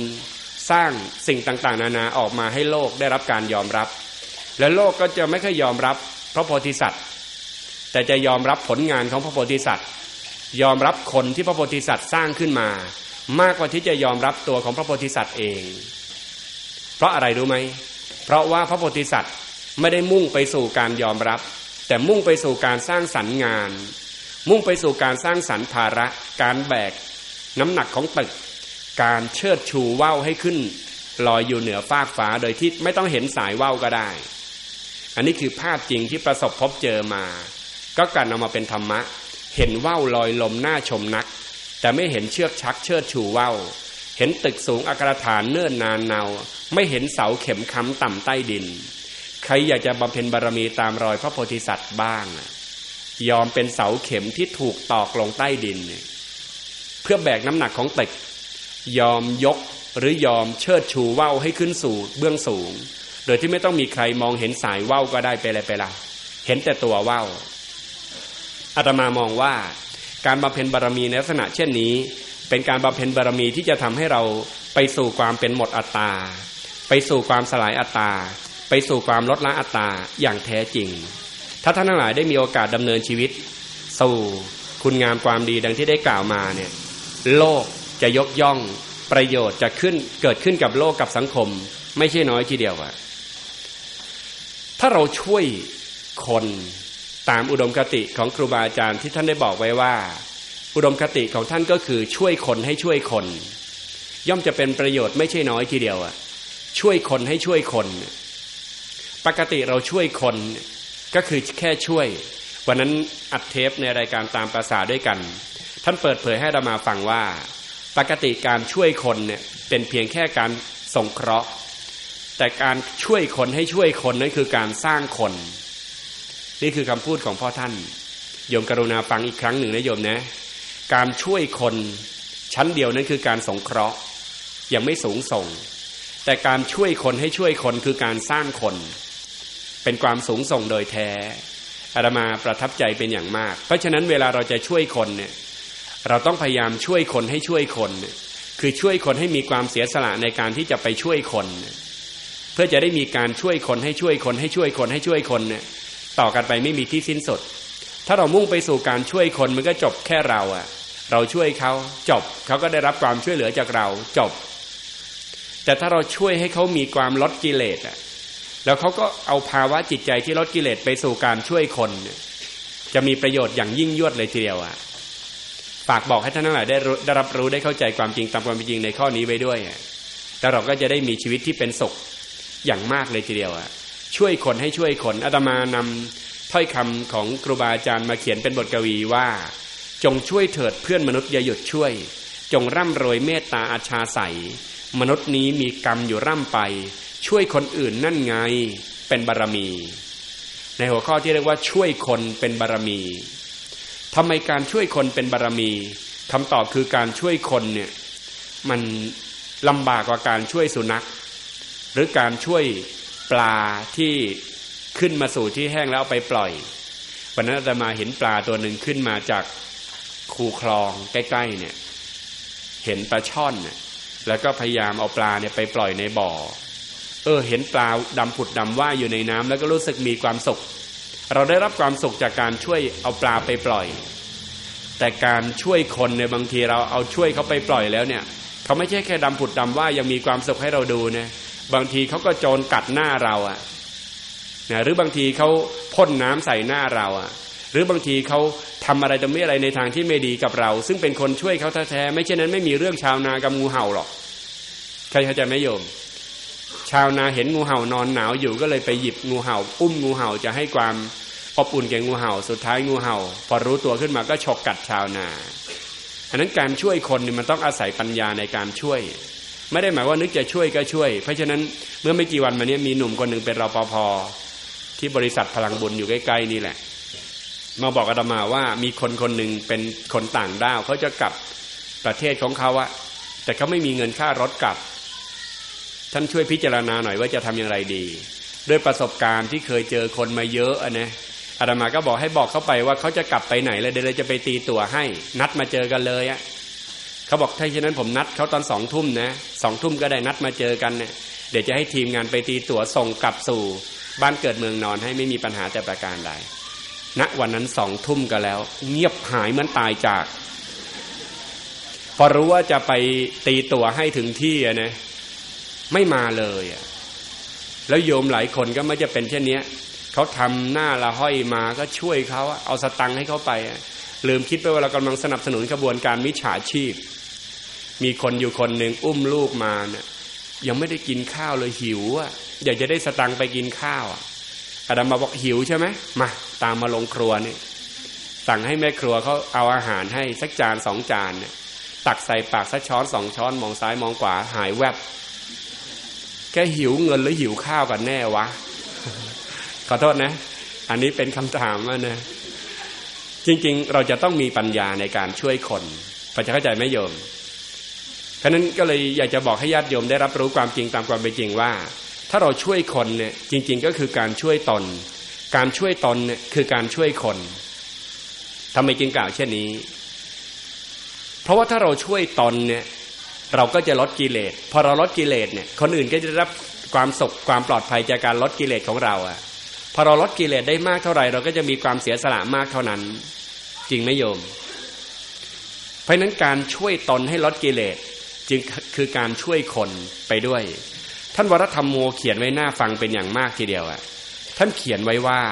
S2: สร้างสิ่งต่างๆ นานาออกมาให้โลกได้รับการยอมรับ และโลกก็จะไม่ค่อยยอมรับพระโพธิสัตว์ แต่จะยอมรับผลงานของพระโพธิสัตว์ ยอมรับคนที่พระโพธิสัตว์สร้างขึ้นมา มากกว่าที่จะยอมรับตัวของพระโพธิสัตว์เอง เพราะอะไรรู้ไหมเพราะว่าพระโพธิสัตว์ไม่ได้มุ่งไปสู่การยอมรับ แต่มุ่งไปสู่การสร้างสรรค์งาน มุ่งไปสู่การสร้างสรรค์ภาระ การแบก น้ำหนักของตึก การเชิดชูว่าวให้ขึ้นลอยอยู่เหนือฟากฟ้าโดยที่ไม่ต้องเห็นสายว่าวก็ได้ อันนี้คือภาพจริงที่ประสบพบเจอมา ก็การเอามาเป็นธรรมะ เห็นว่าวลอยลมหน้าชมนัก แต่ไม่เห็นเชือกชักเชิดชูว่าวเห็นตึกสูงอัครฐานเนื่นนานเนา ไม่เห็นเสาเข็มค้ำต่ำใต้ดิน ใครอยากจะบำเพ็ญบารมีตามรอยพระโพธิสัตว์บ้าง ยอมเป็นเสาเข็มที่ถูกตอกลงใต้ดิน เพื่อแบกน้ำหนักของตึก ยอมยกหรือยอมเชิดชูว่าวให้ขึ้นสู่เบื้องสูง โดยที่ไม่ต้องมีใครมองเห็นสายว่าวก็ได้ไปเลยไปละเห็นแต่ตัวว่าว อาตมามองว่าการบำเพ็ญบารมีในลักษณะเช่นนี้ เป็นการบำเพ็ญบารมีที่จะทำให้เราไปสู่ความเป็นหมดอัตตา ไปสู่ความสลายอัตตา ไปสู่ความลดละอัตตาอย่างแท้จริง ถ้าท่านทั้งหลายได้มีโอกาสดำเนินชีวิต สู่คุณงามความดีดังที่ได้กล่าวมาเนี่ยโลกจะยกย่องประโยชน์จะขึ้นเกิดขึ้นกับโลกกับสังคม ไม่ใช่น้อยทีเดียวอะถ้าเราช่วยคน ตามอุดมคติของครูบาอาจารย์ที่ท่านได้บอกไว้ว่า อุดมคติของท่านก็คือช่วยคนให้ช่วยคน ย่อมจะเป็นประโยชน์ไม่ใช่น้อยทีเดียวอะช่วยคนให้ช่วยคน ปกติเราช่วยคนก็คือแค่ช่วย วันนั้นอัดเทปในรายการตามภาษาด้วยกัน ท่านเปิดเผยให้เรามาฟังว่า ปกติการช่วยคนเนี่ยเป็นเพียงแค่การสงเคราะห์ แต่การช่วยคนให้ช่วยคนนั้นคือการสร้างคน นี่คือคำพูดของพ่อท่านโยมกรุณาฟังอีกครั้งหนึ่งนะโยมนะ การช่วยคนชั้นเดียวนั้นคือการสงเคราะห์ยังไม่สูงส่ง แต่การช่วยคนให้ช่วยคนคือการสร้างคน เป็นความสูงส่งโดยแท้อาตมาประทับใจเป็นอย่างมาก เพราะฉะนั้นเวลาเราจะช่วยคนเนี่ยเราต้องพยายามช่วยคนให้ช่วยคน คือช่วยคนให้มีความเสียสละในการที่จะไปช่วยคน เพื่อจะได้มีการช่วยคนให้ช่วยคนให้ช่วยคนให้ช่วยคนเนี่ย ต่อกันไปไม่มีที่สิ้นสุด ถ้าเรามุ่งไปสู่การช่วยคนมันก็จบแค่เราอะเราช่วยเขาจบเขาก็ได้รับความช่วยเหลือจากเราจบ แต่ถ้าเราช่วยให้เขามีความลดกิเลสอะแล้วเขาก็เอาภาวะจิตใจที่ลดกิเลสไปสู่การช่วยคนจะมีประโยชน์อย่างยิ่งยวดเลยทีเดียวอะฝากบอกให้ท่านทั้งหลายได้ได้รับรู้ได้เข้าใจความจริงตามความจริงในข้อนี้ไว้ด้วยแล้วเราก็จะได้มีชีวิตที่เป็นสุขอย่างมากเลยทีเดียวอะ ช่วยคนให้ช่วยคนอาตมานำถ้อยคำของครูบาอาจารย์มาเขียนเป็นบทกวีว่า จงช่วยเถิดเพื่อนมนุษย์อย่าหยุดช่วย จงร่ำรวยเมตตาอาชาใสมนุษย์นี้มีกรรมอยู่ร่ำไป ช่วยคนอื่นนั่นไงเป็นบารรมี ในหัวข้อที่เรียกว่าช่วยคนเป็นบารรมีทำไมการช่วยคนเป็นบารรมีคำตอบคือการช่วยคนเนี่ยมันลำบากกว่าการช่วยสุนัข หรือการช่วย ปลาที่ขึ้นมาสู่ที่แห้งแล้วไปปล่อยวันนั้นจะมาเห็นปลาตัวหนึ่งขึ้นมาจากคูคลองใกล้ๆเนี่ย เห็นปลาช่อนเนี่ยแล้วก็พยายามเอาปลาเนี่ยไปปล่อยในบ่อ เออ เห็นปลาดำผุดดำว่ายอยู่ในน้ำแล้วก็รู้สึกมีความสุข เราได้รับความสุขจากการช่วยเอาปลาไปปล่อย แต่การช่วยคนเนี่ยบางทีเราเอาช่วยเขาไปปล่อยแล้วเนี่ย เขาไม่ใช่แค่ดำผุดดำว่ายังมีความสุขให้เราดูนะ บางทีเขาก็โจรกัดหน้าเราอะนะหรือบางทีเขาพ่นน้ำใส่หน้าเราอะหรือบางทีเขาทำอะไรต่อไม่อะไรในทางที่ไม่ดีกับเรา ซึ่งเป็นคนช่วยเขาแท้ๆไม่เช่นนั้นไม่มีเรื่องชาวนากับงูเห่าหรอกใครเข้าใจไหมโยม ชาวนาเห็นงูเห่านอนหนาวอยู่ก็เลยไปหยิบงูเห่า อุ้มงูเห่าจะให้ความอบอุ่นแก่งูเห่า สุดท้ายงูเห่า พอรู้ตัวขึ้นมาก็ฉกกัดชาวนาอันนั้นการช่วยคนนี่มันต้องอาศัยปัญญาในการช่วย ไม่ได้หมายว่านึกจะช่วยก็ช่วย เพราะฉะนั้นเมื่อไม่กี่วันมานี้มีหนุ่มคนหนึ่งเป็นรปภที่บริษัทพลังบุญอยู่ใกล้ๆนี่แหละ มาบอกอาตมาว่ามีคนคนหนึ่งเป็นคนต่างด้าวเขาจะกลับประเทศของเขาอะแต่เขาไม่มีเงินค่ารถกลับ ท่านช่วยพิจารณาหน่อยว่าจะทำอย่างไรดี ด้วยประสบการณ์ที่เคยเจอคนมาเยอะอะนะอาตมาก็บอกให้บอกเขาไปว่าเขาจะกลับไปไหนเลยเดี๋ยวจะไปตีตั๋วให้ นัดมาเจอกันเลยอะ เขาบอกถ้าเช่นนั้นผมนัดเขาตอนสองทุ่มนะสองทุ่มก็ได้นัดมาเจอกันเนี่ยเดี๋ยวจะให้ทีมงานไปตีตั๋วส่งกลับสู่ บ้านเกิดเมืองนอนให้ไม่มีปัญหาแต่ประการใดณวันนั้นสองทุ่มก็แล้ว เงียบหายเหมือนตายจาก พอรู้ว่าจะไปตีตัวให้ถึงที่นะไม่มาเลยอะแล้วโยมหลายคนก็ไม่จะเป็นเช่นนี้เขาทำหน้าละห้อยมาก็ช่วยเขาเอาสตังค์ให้เขาไป ลืมคิดไปว่าเรากำลังสนับสนุนกระบวนการมิจฉาชีพ มีคนอยู่คนหนึ่งอุ้มลูกมาเนี่ยยังไม่ได้กินข้าวเลยหิวอะอยากจะได้สตังไปกินข้าวอะอาดามมาบอกหิวใช่ไหมมาตามมาลงครัวนี่สั่งให้แม่ครัวเขาเอาอาหารให้สักจานสองจานเนี่ยตักใส่ปากสักช้อนสองช้อนมองซ้ายมองขวาหายแวบแกหิวเงินหรือหิวข้าวกันแน่วะขอโทษนะ อันนี้เป็นคำถามนะจริง ๆ เราจะต้องมีปัญญาในการช่วยคนพอจะเข้าใจไหมโยม เพราะนั้นก็เลยอยากจะบอกให้ญาติโยมได้รับรู้ความจริงตามความเป็นจริงว่า ถ้าเราช่วยคนเนี่ยจริง ๆ ก็คือการช่วยตน การช่วยตนเนี่ยคือการช่วยคนทำไมจึงกล่าวเช่นนี้ เพราะว่าถ้าเราช่วยตนเนี่ยเราก็จะลดกิเลสพอเราลดกิเลสเนี่ยคนอื่นก็จะได้รับความสุขความปลอดภัยจากการลดกิเลสของเราอะพอเราลดกิเลสได้มากเท่าไหร่ เราก็จะมีความเสียสละมากเท่านั้น จริงไหมโยม เพราะนั้นการช่วยตนให้ลดกิเลส จึงคือการช่วยคนไปด้วย ท่านวรธรรมโมเขียนไว้หน้าฟังเป็นอย่างมากทีเดียวอะท่านเขียนไว้ว่า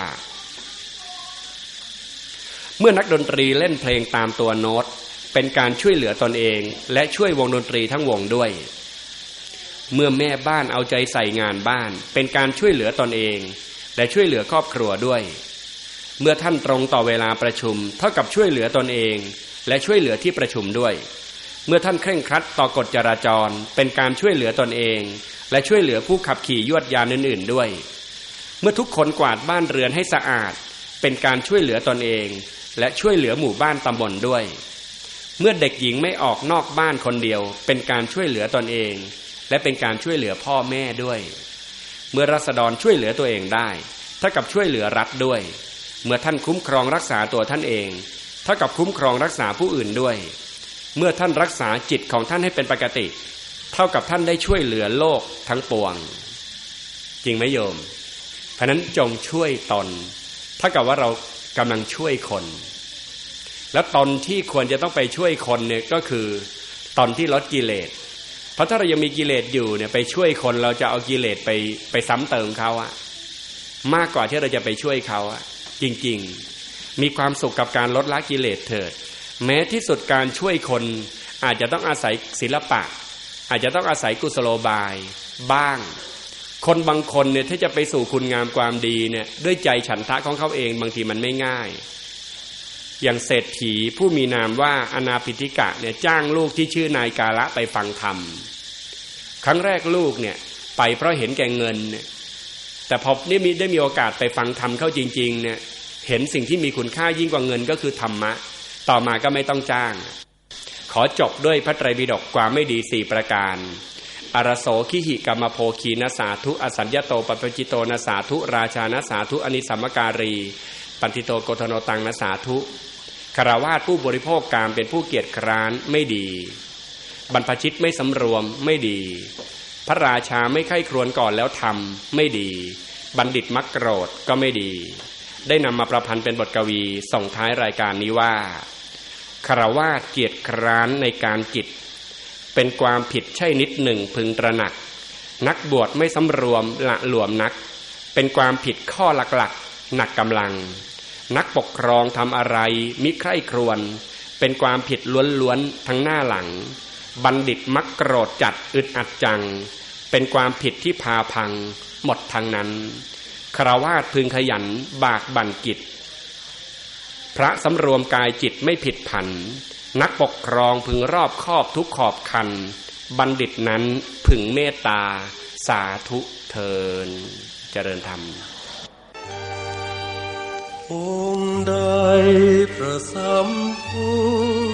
S2: เมื่อนักดนตรีเล่นเพลงตามตัวโน้ต เป็นการช่วยเหลือตนเอง และช่วยวงดนตรีทั้งวงด้วย เมื่อแม่บ้านเอาใจใส่งานบ้าน เป็นการช่วยเหลือตนเอง และช่วยเหลือครอบครัวด้วย เมื่อท่านตรงต่อเวลาประชุม เท่ากับช่วยเหลือตนเอง และช่วยเหลือที่ประชุมด้วย เมื่อท่านเคร่งครัดต่อกฎจราจรเป็นการช่วยเหลือตนเอง และช่วยเหลือผู้ขับขี่ยวดยานอื่นๆด้วย เมื่อทุกคนกวาดบ้านเรือนให้สะอาด เป็นการช่วยเหลือตนเอง และช่วยเหลือหมู่บ้านตำบลด้วย เมื่อเด็กหญิงไม่ออกนอกบ้านคนเดียว เป็นการช่วยเหลือตนเอง และเป็นการช่วยเหลือพ่อแม่ด้วย เมื่อรัษฎรช่วยเหลือตัวเองได้เท่ากับช่วยเหลือรัฐด้วย เมื่อท่านคุ้มครองรักษาตัวท่านเองเท่ากับคุ้มครองรักษาผู้อื่นด้วย เมื่อท่านรักษาจิตของท่านให้เป็นปกติ เท่ากับท่านได้ช่วยเหลือโลกทั้งปวง จริงไหมโยม เพราะนั้นจงช่วยตนเท่ากับว่าเรากำลังช่วยคน แล้วตนที่ควรจะต้องไปช่วยคนเนี่ยก็คือตอนที่ลดกิเลสเพราะถ้าเรายังมีกิเลสอยู่เนี่ยไปช่วยคนเราจะเอากิเลสไปไปซ้ำเติมเขาอะมากกว่าที่เราจะไปช่วยเขาอะจริง ๆ มีความสุขกับการลดละกิเลสเถิด แม้ที่สุดการช่วยคนอาจจะต้องอาศัยศิลปะ อาจจะต้องอาศัยกุศโลบายบ้าง คนบางคนเนี่ยถ้าจะไปสู่คุณงามความดีเนี่ยด้วยใจฉันทะของเขาเองบางทีมันไม่ง่าย อย่างเศรษฐีผู้มีนามว่าอนาพิธิกะเนี่ยจ้างลูกที่ชื่อนายกาละไปฟังธรรม ครั้งแรกลูกเนี่ยไปเพราะเห็นแก่เงินเนี่ยแต่พอนี่มีได้มีโอกาสไปฟังธรรมเข้าจริงๆเนี่ยเห็นสิ่งที่มีคุณค่ายิ่งกว่าเงินก็คือธรรมะ ต่อมาก็ไม่ต้องจ้าง ขอจบด้วยพระไตรปิฎกความไม่ดีสี่ประการอรโสขิหิกรรมโภคีนสาธุอสัญญโตปปจิโตนสาธุ ราชานสาธุอนิสัมการี ปันติโตโกธโนตังนสาธุคารวาสผู้บริโภคการเป็นผู้เกียจคร้านไม่ดี บรรพชิตไม่สำรวมไม่ดี พระราชาไม่ไข้ครวนก่อนแล้วทำไม่ดี บัณฑิตมักโกรธก็ไม่ดี ได้นำมาประพันธ์เป็นบทกวีส่งท้ายรายการนี้ว่าคารวาสเกียรติคร้านในการกิจ เป็นความผิดใช่นิดหนึ่งพึงตระหนัก นักบวชไม่สำรวมละหลวมนัก เป็นความผิดข้อหลักๆ หนักกำลัง นักปกครองทำอะไรมิใคร่ครวน เป็นความผิดล้วนๆ ทั้งหน้าหลัง บัณฑิตมักโกรธจัดอึดอัดจัง เป็นความผิดที่พาพัง หมดทางนั้น คารวาสพึงขยันบากบั่นกิจ พระสำรวมกายจิตไม่ผิดผัน นักปกครองพึงรอบคอบทุกขอบคัน บัณฑิตนั้นพึงเมตตา สาธุเทินเจริญธรรม
S3: องค์ใดประสัมพุ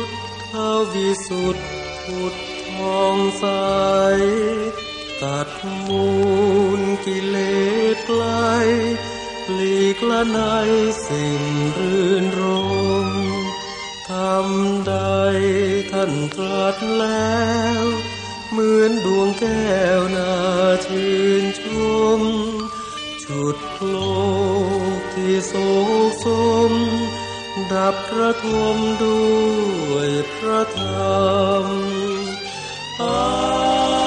S3: ทธวิสุทธิพุทธทองใส ตัดมูลกิเลสไกลปลีกละในสิ่งรื่นรมทำใดท่านตรัสแล้ว เหมือนดวงแก้วนาชื่นชม ชุดโลกที่โศกสม ดับกระทมด้วยพระธรรมอา